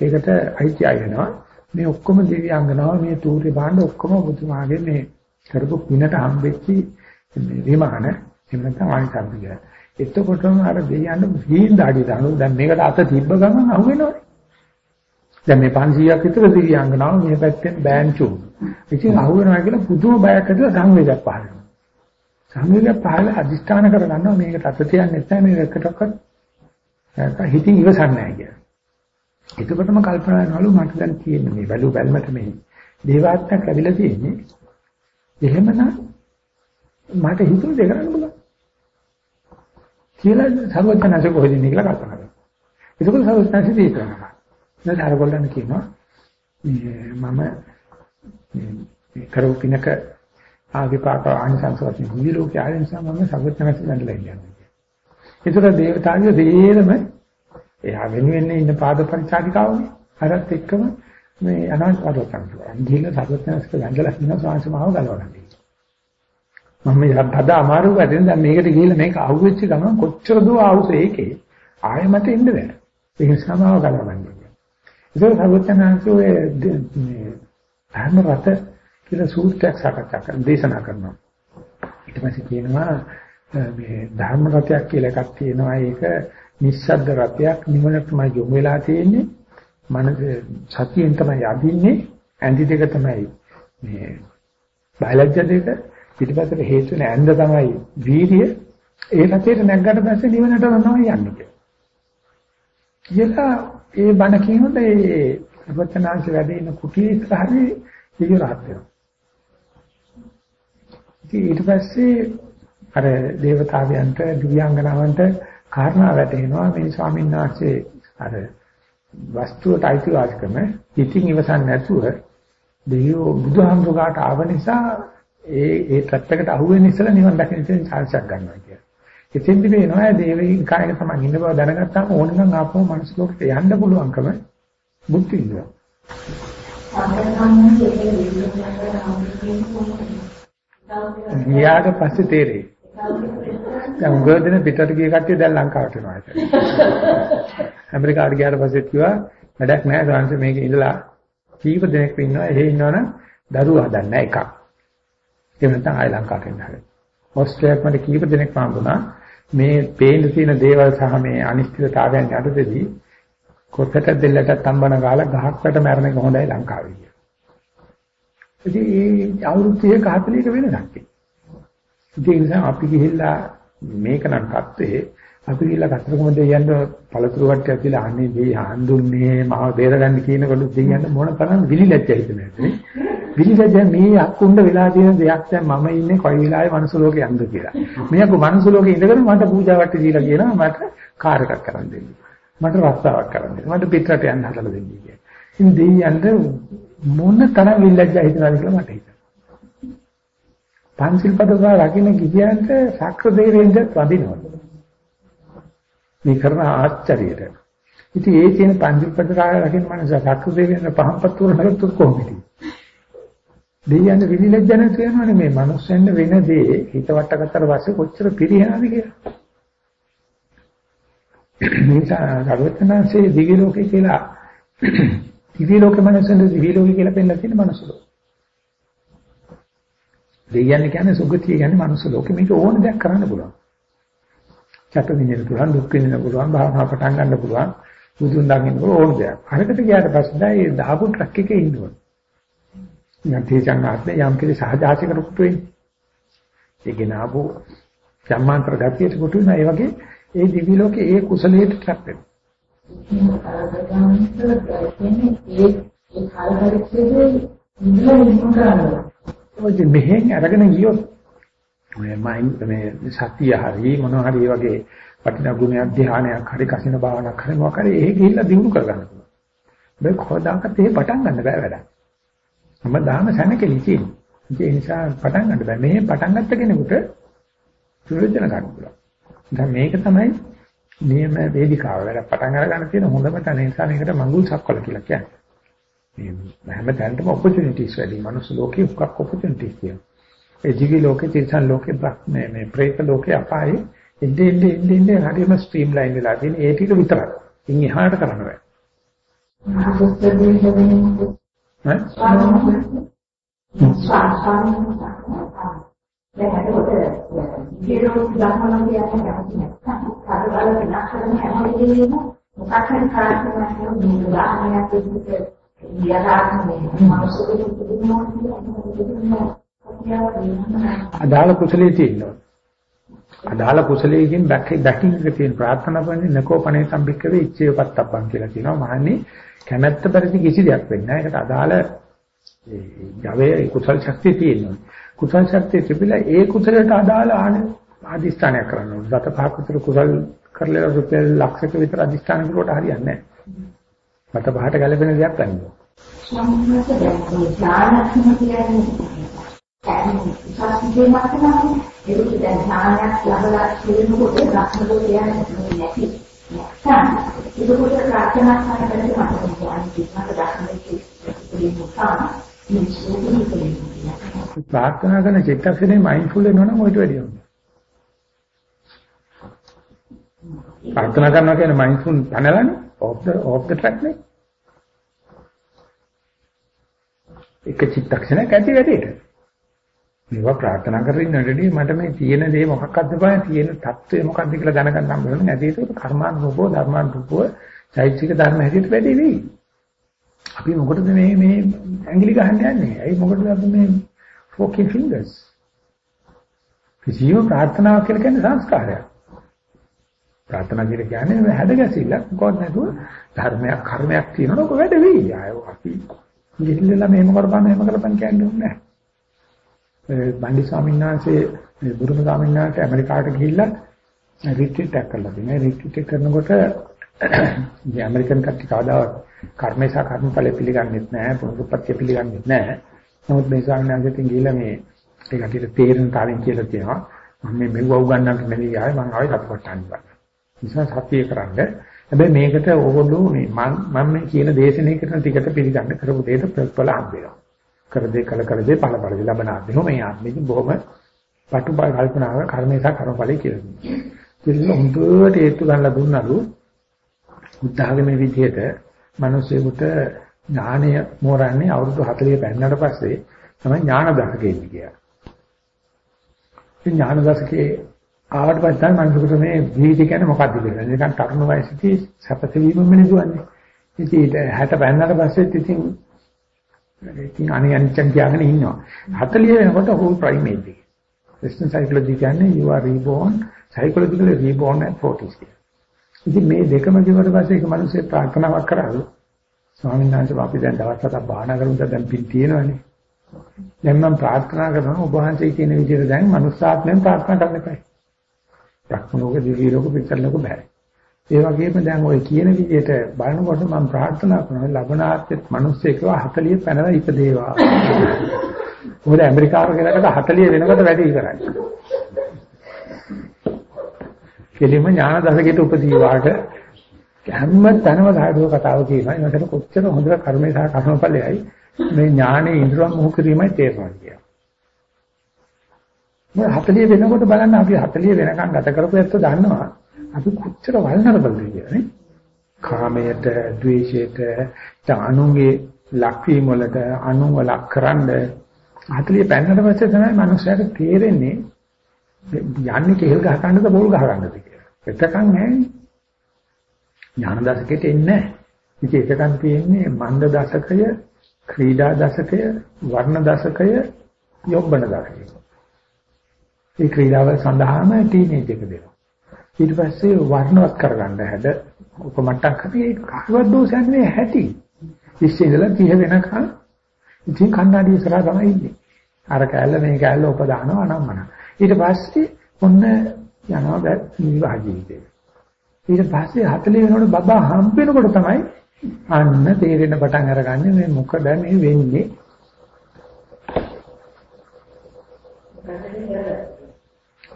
ඒකට අයිතිය වෙනවා. මේ ඔක්කොම දිව්‍යාංගනාව මේ තූර්ය භාණ්ඩ ඔක්කොම ඔබතුමාගේ මේ කරපු පිනට හම්බෙච්චි විමාන එහෙම නැත්නම් ආනිසම්පිය. එතකොටම අර දෙයයන් හීන් දාඩිය දානවා. දැන් මේකට අත තිබ්බ ගමන් අහු වෙනවනේ. දැන් මේ 500ක් විතර දිව්‍යාංගනාව මේ පැත්තෙන් බෑන්චු. ඉතින් අහු වෙනවා කියලා පුදුම බයක් ඇතුව සංවේගයක් පහළ වෙනවා. සංවේගයක් පහළ අදිස්ථාන කරගන්නවා මේකට අත තියන්නේ නැහැ මේ එකටවත් හිතින් ඉවසන්නේ නැහැ කියලා. එතකොටම කල්පනා කරනවලු මට දැන් තියෙන්නේ මේ බැලු බැලමට මේ දේවාත්මයක් ලැබිලා තියෙන්නේ. එහෙමනම් මට හිතුව දෙ කරන්න බලන්න. කියලා සර්වඥාන්සේ කොහෙද ඉන්නේ කියලා කල්පනා කරනවා. ඒකෝල සර්වඥාන්සේ දී කරනවා. දැන් අර ගොල්ලන් කියනවා මම මේ කරෝ පිනක ආවිපාක ආනිසංස වශයෙන් මුළු ලෝකයේ ආයෙ නිසා මම සර්වඥාන්සේ දැන්ලා ඉන්නේ. ඒතර දේවතාවිය දෙයරම එයා වෙනුවෙන් ඉන්න පාද පරිචාරිකාවනේ අරත් එක්කම මේ අනාථ පදවතන් කියනවා. ගිහිල්ලා සර්වඥාන්සේ දැන්ලා ඉන්න සාංශමාව ගලවගන්න. මම යද්ද අමාරු වැඩෙන් දැන් මේකට ගිහිල්ලා මේක අහුවෙච්ච ගමන් කොච්චර දුර ආවුස ඒකේ ආයෙ මට එන්න බෑ. ඒක සමාව ගලවන්නේ. ඒක සර්වඥාන්සේ මේ ධර්ම රත කියලා සූත්‍රයක් සාකච්ඡා කරන දේශනා කරනවා. ඊට පස්සේ කියනවා මේ ධර්ම රතයක් කියලා එකක් තියෙනවා. ඒක නිස්සද්ද රතයක්. නිවනටමයි යොමු වෙලා තියෙන්නේ. මනස සතියෙන් තමයි යදින්නේ ඇඳි දෙක තමයි මේ බයලජ්‍ය දෙක. පිටිපස්සට හේතු වෙන ඇඳ තමයි වීර්ය. ඒ රතේට නැග්ගට පස්සේ නිවනට තමයි යන්නේ. කියලා ඒ බණ කියනකොට ඒ සර්වචනාංශ වැඩ ඉන කුටියේ ඉස්සරහේ ඉතිරි රහත් වෙනවා. ඊට පස්සේ අර දේවතාවයන්ට දිව්‍යාංගනාවන්ට කාරණා වැටෙනවා මේ ස්වාමීන් වහන්සේ අර වස්තුවට අයිතිවාසිකම පිටින් ඉවසන් නැතුව දෙවියෝ බුදුහාමුදුරට ආව නිසා ඒ ඒ ත්‍ත්වයකට අහුවෙන ඉස්සලා නිවන් දකින්න තියෙන chance එකක් ගන්නවා කියලා. එතෙන්දි වෙනවා දේවීන් කායක තමයි ඉන්න බව දැනගත්තාම ඕනනම් ආපහු මනස ලෝකෙට යන්න පුළුවන්කම බුද්ධ විඳිනවා. ගියාට පස්සේ තේරෙයි. දැන් උගදෙන පිටට ගිය කට්ටිය දැන් ලංකාවට එනවා ඒක. ඇමරිකාවට ගියාට පස්සේ කිව්වා වැඩක් නැහැ සාංශ මේකේ ඉඳලා කීප දෙනෙක් ඉන්නවා එහෙ ඉන්නවනම් දරුවෝ හදන්නේ එකක්. එහෙම නැත්නම් ආයි ලංකාවට එන්න හරි. ඕස්ට්‍රේලියාවට මට කීප දෙනෙක් හම්බුණා මේ පේන තියෙන දේවල් සහ මේ අනිශ්චිතතාවයන් යටතේදී කොටට දෙල්ලට තම්බන ගාලා ගහක්කට මැරෙන එක හොඳයි ලංකාවේ කියලා. ඉතින් ඒ අවුරුදු 30 40ක වෙනසක්. ඒ නිසා අපි ගිහිල්ලා මේක නම් කත්තේ අපි ගිහිල්ලා කතරගම දෙයියන්ව පළතුරු වට්ටියක් කියලා අනේ දෙයි හඳුන්නේ මාව බේරගන්න කියනකොට දෙයියන් මොන තරම් විලිලැජ්ජයිද නැත්නේ. විලිලැජ්ජ මේ අක්කුණ්ඩ වෙලා තියෙන දෙයක් දැන් මම ඉන්නේ කොයි වෙලාවේ මනුස්ස ලෝකේ යන්ද කියලා. මේ අක්කු මනුස්ස ලෝකේ ඉඳගෙන මට පූජා වට්ටි දීලා කියනවා මට කාර් එකක් කරන් දෙන්න. මට රස්සාවක් කරන් දෙන්න. මට පිටරට යන්න හදලා දෙන්න කියලා. ඉතින් දෙයියන්ට මොන තරම් විලිලැජ්ජ හිතනවාද කියලා මට හිතෙනවා. පංචිල් පදවා රකින්න ගියන්ට සක්‍ර දෙවියන්ද වදිනවා. මේ කරන ආශ්චර්යයට. ඉතින් ඒ තියෙන පංචිල් පදවා රකින්න මනස සක්‍ර දෙවියන්ද පහම්පත් උරනකට කොහොමද? දෙයයන් විලිලැජ්ජ නැති වෙනවනේ මේ මනුස්සයන්ට වෙන දේ හිත වට ගත්තට පස්සේ කොච්චර පිරිනවද කියලා. නිසා ගරුවචනාංශයේ දිවි ලෝකේ කියලා [CLEARS THROAT] දිවි ලෝකේ මනසෙන් දිවි ලෝකේ කියලා පෙන්නලා තියෙන මනස ලෝකේ. දෙයයන් කියන්නේ සුගතිය කියන්නේ මනුස්ස ලෝකෙ මේක ඕන දෙයක් කරන්න පුළුවන්. චක්ක විඳින්න පුළුවන්, දුක් විඳින්න පුළුවන්, භාවනා පටන් ගන්න පුළුවන්, බුදුන් දකින්න පුළුවන් ඕන දෙයක්. අරකට ගියාට පස්සේ ඒ දාපු ට්‍රක් එකේ ඉන්නවා. නැතිචන් ආත්මේ යම් කිසි සහජාසික රුක්තු වෙන්නේ. ඒක නාබු සම්මාන්තර ගතියට කොට වෙන ඒ වගේ ඒ දිවි ලෝකේ ඒ කුසලයට ට්‍රැප් වෙනවා. ඒ ඒ කාලවලදී ඉන්න ඉන්න කරන්නේ ඔය මෙහෙන් අරගෙන ගියොත් ඔය මයින්ඩ් මේ සතිය හරි මොනවා හරි වගේ වටිනා ගුණයක් ධ්‍යානයක් හරි කසින භාවනාවක් හරි මොකක් හරි එහෙ ගිහිල්ලා දිනු කරගන්න පුළුවන්. මේ කොහොදාකත් එහෙ පටන් ගන්න බෑ වැඩක්. මම දාම සැනකෙලි තියෙනවා. ඒ නිසා පටන් ගන්න බෑ. මේ පටන් ගත්ත කෙනෙකුට ප්‍රයෝජන ගන්න පුළුවන්. දැන් මේක තමයි නියම වේදිකාව. වැඩ පටන් අරගන්න තියෙන හොඳම තැන නිසා මේකට මඟුල් සක්වල කියලා කියන්නේ. මේ හැම තැනටම ඔපචුනිටිස් වැඩි. මනුස්ස ලෝකේ උක්ක් ඔපචුනිටිස් තියෙනවා. ඒ දිවි ලෝකේ, තිරිසන් ලෝකේ, මේ මේ ප්‍රේත ලෝකේ අපායේ එන්නේ එන්නේ එන්නේ එන්නේ හරියම ස්ට්‍රීම් ලයින් වෙලා තියෙන ඒ ටික විතරයි. ඉන් එහාට කරන්න බෑ. ඈ? දැන් හදකොට ජීරෝ ධර්මනම් කියන්නේ නැත්නම් කාර්යවල වෙනස් කරන හැම වෙලේම මොකක් හරි කාර්යයක් කරනවා මේ උදාහරණයක් විදිහට අදාළ කුසලයේ තියෙනවා. අදාළ කුසලයෙන් දැක දකින්න තියෙන ප්‍රාර්ථනා කරන්නේ නකෝපනේ සම්බික්කවේ ඉච්ඡේපත්තබ්බන් කියලා කියනවා. මහන්නේ කැමැත්ත පරිදි කිසි දෙයක් වෙන්නේ නැහැ. ඒකට අදාළ ඒ ජවයේ කුසල ශක්තිය තියෙනවා. කුසල ශක්තිය තිබිලා ඒ කුසලයට අදාළ ආදිස්ථානයක් කරන්න ඕනේ. දත පහක් විතර කුසල් කරලා රුපියල් ලක්ෂක විතර අදිස්ථාන කරුවට හරියන්නේ නැහැ. මත පහට ගැලපෙන දෙයක් ගන්නවා. සම්මත දැන් ඥානක්ම කියන්නේ සාස්ත්‍රීය මතනම ඒක දැන් ඥානයක් ලැබලා කියනකොට රත්නෝ කියන්නේ නැති නැත්නම් ඒකෝට ප්‍රාර්ථනා කරන මට කියන්නේ මට දක්වන්නේ ප්‍රාර්ථනා කරන චිත්තක්ෂණේ මයින්ඩ්ෆුල් වෙනවනම් ඔයිට වැඩි වෙනවා. ප්‍රාර්ථනා කරනවා කියන්නේ mindful පැනලානේ of the of the track නේ. එක චිත්තක්ෂණයක් ඇති වැඩේට. මේවා ප්‍රාර්ථනා කරමින් ඉන්නකොටදී මට මේ තියෙන දේ මොකක්ද බෑ තියෙන தত্ত্বය මොකක්ද කියලා දැනගන්න හම්බ වෙනවා නේද ඒක කර්මානුකූපව ධර්මානුකූපව චෛත්‍යික ධර්ම හැටියට වැඩි වෙයි. අපි මොකටද මේ මේ ඇඟිලි ගහන්න යන්නේ? ඇයි මොකටද අපි මේ ෆෝකින් ෆින්ගර්ස් කිසියම් ප්‍රාර්ථනාවක් කියලා කියන්නේ සංස්කාරයක්. ප්‍රාර්ථනා කියලා කියන්නේ හැඩ ගැසිල්ලක්. මොකක්ද නැතුව ධර්මයක් කර්මයක් තියෙනකොට වැඩ වෙයි. ආය අපි ඉතින් ළමයි මොකද බලන්නේ මොකද බලන්නේ කියන්නේ නැහැ. බණ්ඩි ස්වාමීන් වහන්සේ මේ බුදුම ස්වාමීන් වහන්සේ ඇමරිකාවට ගිහිල්ලා රිට්‍රීට් එකක් කරලා තිනේ රිට්‍රීට් එක කරනකොට [CLEARS THROAT] මේ ඇමරිකන් කට්ටිය කවදාවත් කර්මේශා කර්මඵල පිළිගන්නෙත් නැහැ පුරුපත්‍ය පිළිගන්නෙත් නැහැ. නමුත් මේ ස්වාමීන් වහන්සේකින් ගිහිල්ලා මේ ඒ කට්ටියට තේරෙන තරමින් කියලා තියෙනවා මම මේ මෙව උගන්නන්න නෙවෙයි ආවේ මම ආවේ සතුටටන්න බෑ නිසා සතිය කරන්න. හැබැයි මේකට ඕගොල්ලෝ මේ මම මම මේ කියන දේශනේ කරන ටිකට පිළිගන්න කරපු දෙයට ප්‍රතිඵල හම්බ වෙනවා. කර දෙ කල කර දෙ ඵල ඵල ලැබෙන ආත්මෙ මේ ආත්මෙකින් බොහොම පටුපා කල්පනාව කර්මේසා කර්මඵලයි කියලා. ඉතින් හොඳට ඒත්තු ගන්නලා දුන්නලු බුද්ධ학මේ විදිහට මිනිස්සුන්ට ඥානය මෝරන්නේ අවුරුදු 40 පෙන්නට පස්සේ තමයි ඥාන දශකේ කියලා. ඉතින් ඥාන දශකේ ආවට පස්සේ තමයි මිනිස්සුන්ට මේ ජීවිතය කියන්නේ මොකක්ද කියලා. නිකන් තරුණ වයසේදී සැපස වීම මිනිසුන්නේ. ඉතින් 60 පෙන්නට පස්සෙත් ඉතින් ඉතින් අනේ අනිච්චන් කියගෙන ඉන්නවා. 40 වෙනකොට whole primate එක. western psychology කියන්නේ you are reborn psychologically reborn at 40 කියලා. ඉතින් මේ දෙකම කිව්වට පස්සේ එක මිනිස්සේ ප්‍රාර්ථනාවක් කරාලු. ස්වාමීන් වහන්සේ අපි දැන් දවස් හතක් භාවනා කරමුද දැන් පින් තියෙනවනේ. දැන් මම ප්‍රාර්ථනා කරනවා ඔබ වහන්සේ කියන විදිහට දැන් මනුස්සාත්මයෙන් ප්‍රාර්ථනා කරන්න එපා. ප්‍රඥෝක දිවි ලෝක පිටර ලෝක බෑ. ඒ වගේම දැන් ඔය කියන විදිහට බලනකොට මම ප්‍රාර්ථනා කරනවා ලබනාත්මෙත් මිනිස්සෙක්ව 40 පැනලා ඉපදේවා. මොකද ඇමරිකාව කියනකට 40 වෙනකොට වැඩි ඉවරයි. කෙලිම ඥාන දශකයට උපදීවාට හැම තැනම සාධුව කතාව කියනවා. ඒකට කොච්චර හොඳ කර්මේ සහ කර්මඵලයයි මේ ඥානේ ඉන්ද්‍රියම් මොහු කිරීමයි තේරෙනවා කියන්නේ. මොකද 40 වෙනකොට බලන්න අපි 40 වෙනකන් ගත කරපු ඇත්ත දන්නවා. අපි කොච්චර වල්නරබල්ද කියලා නේ. කාමයට, ද්වේෂයට, අනුන්ගේ ලක්වීම වලට අනුන්ව ලක්කරනද 40 පෙන්නට පස්සේ තමයි මනුස්සයාට තේරෙන්නේ යන්නේ කෙල් ගහ ගන්නද පොල් ගහ ගන්නද කියලා. එතකන් නැහැ. ඥාන දශකයට එන්නේ නැහැ. ඉතින් එතකන් තියෙන්නේ මන්ද දශකය, ක්‍රීඩා දශකය, වර්ණ දශකය, යොම්බන දශකය. මේ ක්‍රීඩාවල් සඳහාම ටීනේජ් එක දෙනවා. ඊට පස්සේ වර්ණවත් කරගන්න හැද උපමට්ටම් හරි ඒ කවවත් දෝෂයක් නෙවෙයි ඇති. ඉස්සේ ඉඳලා 30 වෙනකන් ඉතින් කන්නඩිය ඉස්සරහා තමයි ඉන්නේ. අර කැල්ල මේ කැල්ල උපදානවා අනම්මන. ඊට පස්සේ ඔන්න යනවා බෑ නිවාහ ජීවිතේ. ඊට පස්සේ 40 වෙනකොට බබා හම්බ වෙනකොට තමයි අන්න තේරෙන පටන් අරගන්නේ මේ මොකද මේ වෙන්නේ.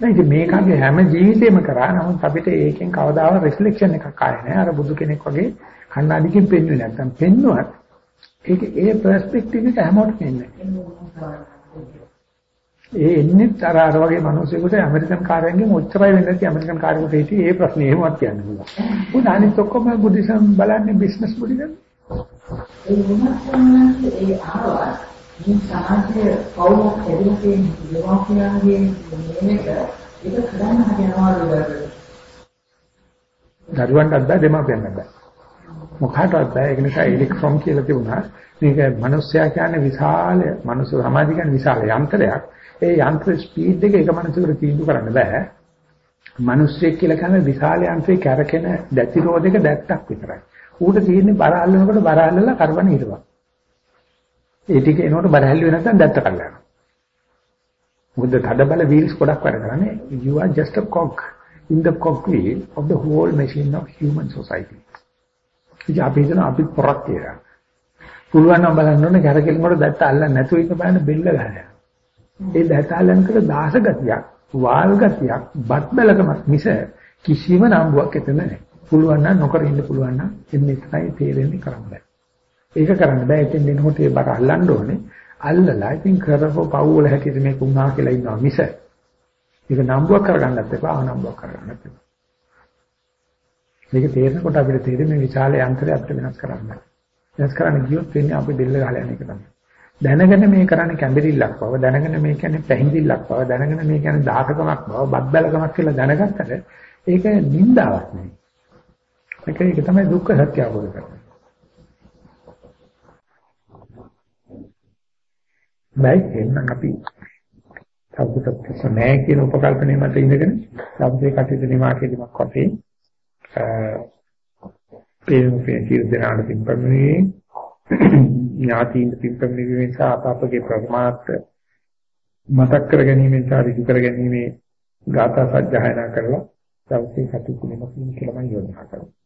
නේද මේකගේ හැම ජීවිතේම කරා. නමුත් අපිට ඒකෙන් කවදාවත් රිෆ්ලෙක්ෂන් එකක් ආයේ නැහැ අර බුදු කෙනෙක් වගේ කණ්ණාඩියකින් පෙන්වන්නේ නැත්තම්. පෙන්නුවත් ඒක ඒ පර්ස්පෙක්ටිව් එක හැමෝටම එන්නේ ඒ එන්නේ අර අර වගේ මිනිස්සුන්ට ඇමරිකන් කාර්යයෙන් ඔච්චරයි වෙන්නේ නැති ඇමරිකන් කාර්යකට හිටියේ ඒ ප්‍රශ්නේ එහෙමවත් කියන්න පුළුවන්. උන් අනිත් ඔක්කොම බුද්ධිසම් බලන්නේ බිස්නස් බුද්ධිසම්. ඒ වුණත් ඒ ආවා මේ සමාජයේ පෞලක් ඇදලා තියෙන දෙමාපියන්ගේ මේක ඒක කරන්න හදනවා දරුවන්ටත් බෑ දෙමාපියන්ටත් බෑ. මොකටවත් බෑ ඒක නිසා ඉලෙක්ට්‍රෝන කියලා තිබුණා. මේක මිනිස්සයා කියන්නේ විශාල මනුස්ස සමාජය කියන්නේ විශාල යන්ත්‍රයක්. ඒ යන්ත්‍ර ස්පීඩ් එක එක මිනිසෙකුට තීන්දුව කරන්න බෑ. මිනිස්සෙක් කියලා කියන්නේ විශාල යන්ත්‍රේ කැරකෙන දැති රෝධයක දැත්තක් විතරයි. ඌට තියෙන්නේ බර අල්ලනකොට බර අල්ලලා කරවන හිටපන්. ඒ ටික එනකොට බරහැල්ලු වෙන නැත්නම් දැත්ත කල්ලා යනවා. මොකද තද බල wheels ගොඩක් වැඩ කරන්නේ you are just a cog in the cog wheel of the whole machine of human society. ඉතින් අපි හිතන අපි පොරක් කියලා. පුළුවන් නම් බලන්න ඕනේ කරකෙලනකොට දැත්ත අල්ලන්නේ නැතුව ඉන්න බලන්න බෙල්ල ගහනවා. ඒ දැත්ත අල්ලනකොට දාස ගතියක්, වාල් ගතියක්, බත් බැලකමක් මිස කිසිම නම්බුවක් එතන නැහැ. පුළුවන් නම් නොකර ඉන්න පුළුවන් නම් එන්නේ තමයි තේරෙන්නේ කරන්න බෑ. ඒක කරන්න බෑ. ඉතින් එනකොට ඒ බර අල්ලන්න ඕනේ. අල්ලලා ඉතින් කරපො පව් වල හැටියට මේක උනා කියලා ඉන්නවා මිස. ඒක නම්බුවක් කරගන්නත් එපා, අනම්බුවක් කරගන්නත් එපා. මේක තේරෙනකොට අපිට තේරෙන්නේ මේ විශාල යන්ත්‍රය අපිට වෙනස් කරන්න. වෙනස් කරන්න ගියොත් වෙන්නේ අපි බෙල්ල ගහලා යන එක තමයි. දැනගෙන මේ කරන්නේ කැඹිරිල්ලක් බව දැනගෙන මේ කියන්නේ පැහිඳිල්ලක් බව දැනගෙන මේ කියන්නේ දාහකමක් බව බද්දලකමක් කියලා දැනගත්තට ඒක නින්දාවක් නෙවෙයි. ඒක ඒක තමයි දුක්ඛ සත්‍ය අවබෝධ කරගන්න. බයි එන්න අපි සබ්බසත්‍ය නැහැ කියන උපකල්පනය මත ඉඳගෙන සබ්දේ කටයුතු නිමා කිරීමක් වශයෙන් පේනුපේ සියලු දෙනාට පින්පමුණේ ඥාතීන් පින්පමුණේ නිසා අප අපගේ ප්‍රමාත් මතක් කර ගැනීම නිසා ඍජු කර ගැනීම ගාථා සජ්ජායනා කරලා සබ්දේ කටයුතු නිමා කිරීම කියලා මම යෝජනා කරනවා.